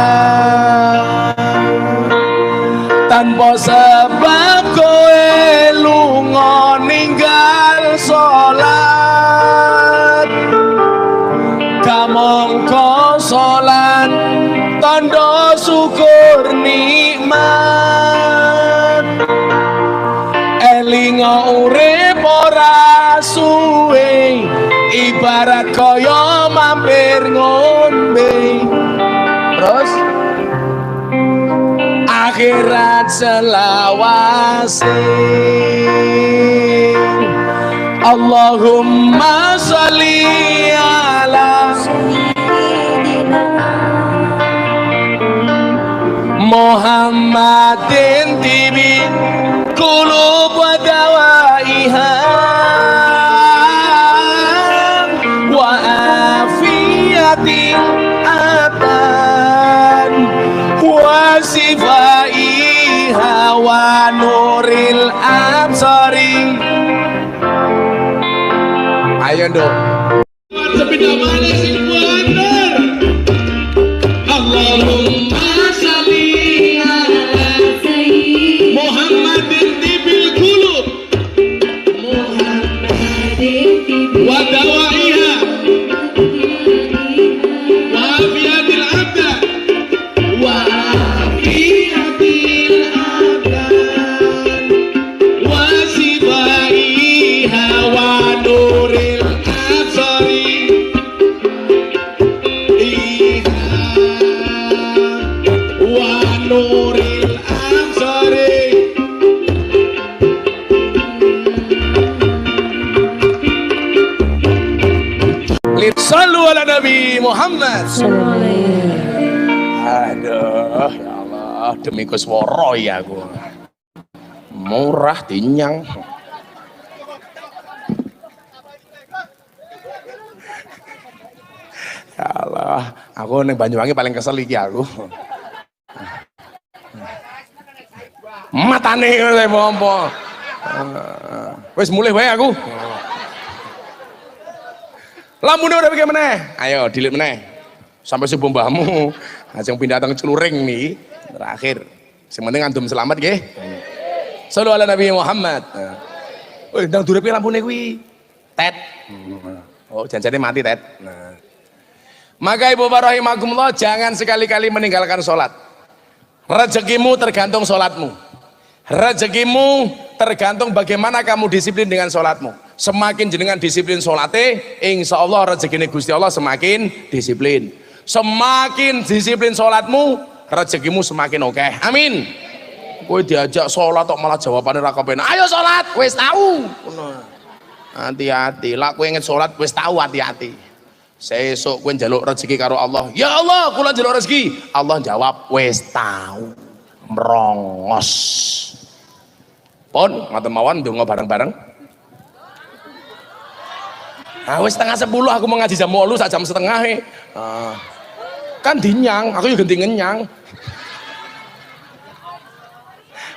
tanpa sebab kowe lunga ninggal salat. Kamangka salat tanda syukur nikmat elinga urip ora suwe ibarat kaya mampir ngombe. Terus? Akhirat selawase. Allahumma salli ala Muhammadin tibi afiyatin aban wa sifaiha wa nuril absari ayo dong Nabi Muhammad. Aduh, ya Allah, demi kusworo ya aku. Murah tinyang. Ya Allah, aku neng Banyuwangi paling kesel iki aku. Matane ngono apa? Wis mulih wae aku. Lamune udah bikin meneh. Ayo dilit meneh. Sampai subuh mbahmu. Ajeng pindah teng celuring nih. Terakhir. Sing penting antum selamat nggih. Sallu ala Nabi Muhammad. Woi, ndang durepe lampune kuwi. Tet. Oh, janjane mati, Tet. Nah. Maka Ibu Barohimakumullah jangan sekali-kali meninggalkan sholat. Rezekimu tergantung sholatmu. Rezekimu tergantung bagaimana kamu disiplin dengan sholatmu. Semakin jenengan disiplin sholatnya, insya Allah rezeki Gusti Allah semakin disiplin. Semakin disiplin sholatmu, rezekimu semakin oke. Amin. Kowe diajak sholat kok malah jawabannya ra kepenak. Ayo sholat, wis tahu. Hati-hati, lah kowe inget sholat wis tahu hati-hati. Sesuk kowe njaluk rezeki karo Allah. Ya Allah, kula njaluk rezeki. Allah jawab, wis tahu. Merongos. Pon, ngoten mawon bareng-bareng. Ah, setengah sepuluh aku mau ngaji jam 8 sak jam setengah e. Ah. Kan dinyang, aku juga ganti ngenyang.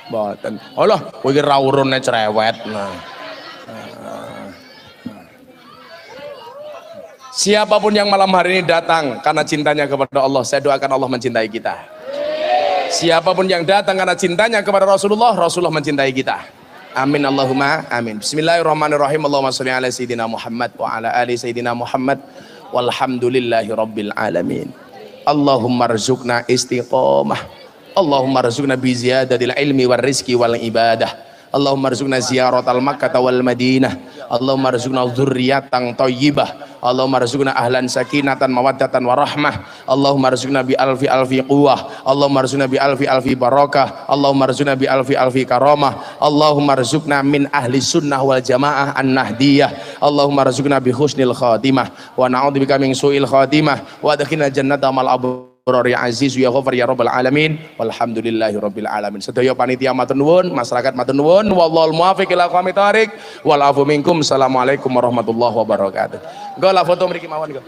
Mboten. Allah, kowe iki ra urune cerewet. Nah. Siapa pun yang malam hari ini datang karena cintanya kepada Allah, saya doakan Allah mencintai kita. Siapa pun yang datang karena cintanya kepada Rasulullah, Rasulullah mencintai kita. Amin Allahumma amin. Bismillahirrahmanirrahim. Allahumma sholli ala sayyidina Muhammad wa ala ali sayyidina Muhammad walhamdulillahi rabbil alamin. Allahumma rzuqna istiqamah. Allahumma rzuqna bi ziyadatil ilmi wal rizki wal ibadah. Allahumma arzuqna ziyaratal makkah wal madinah. Allahumma arzuqna dzurriyyatan thayyibah Allahumma arzuqna ahlan sakinatan mawaddatan warahmah Allahumma arzuqna bi alfi alfi quwwah. Allahumma arzuqna bi alfi alfi barakah Allahumma arzuqna bi alfi alfi karamah. Allahumma arzuqna min ahli sunnah wal jamaah an nahdiyah Allahumma arzuqna bi husnil khatimah. Wa na'udzubika min su'il khatimah. Wa adkhilna jannata mal abrar ya aziz ya ghafar ya rabbal alamin. Walhamdulillahi rabbil alamin. Sedaya panitia matur nuwun masyarakat matur nuwun. Wallahul muwaffiq ila aqwamit thariq wal afu minkum. Assalamualaikum warahmatullahi wabarakatuh. Engko lah foto mriki mawon engko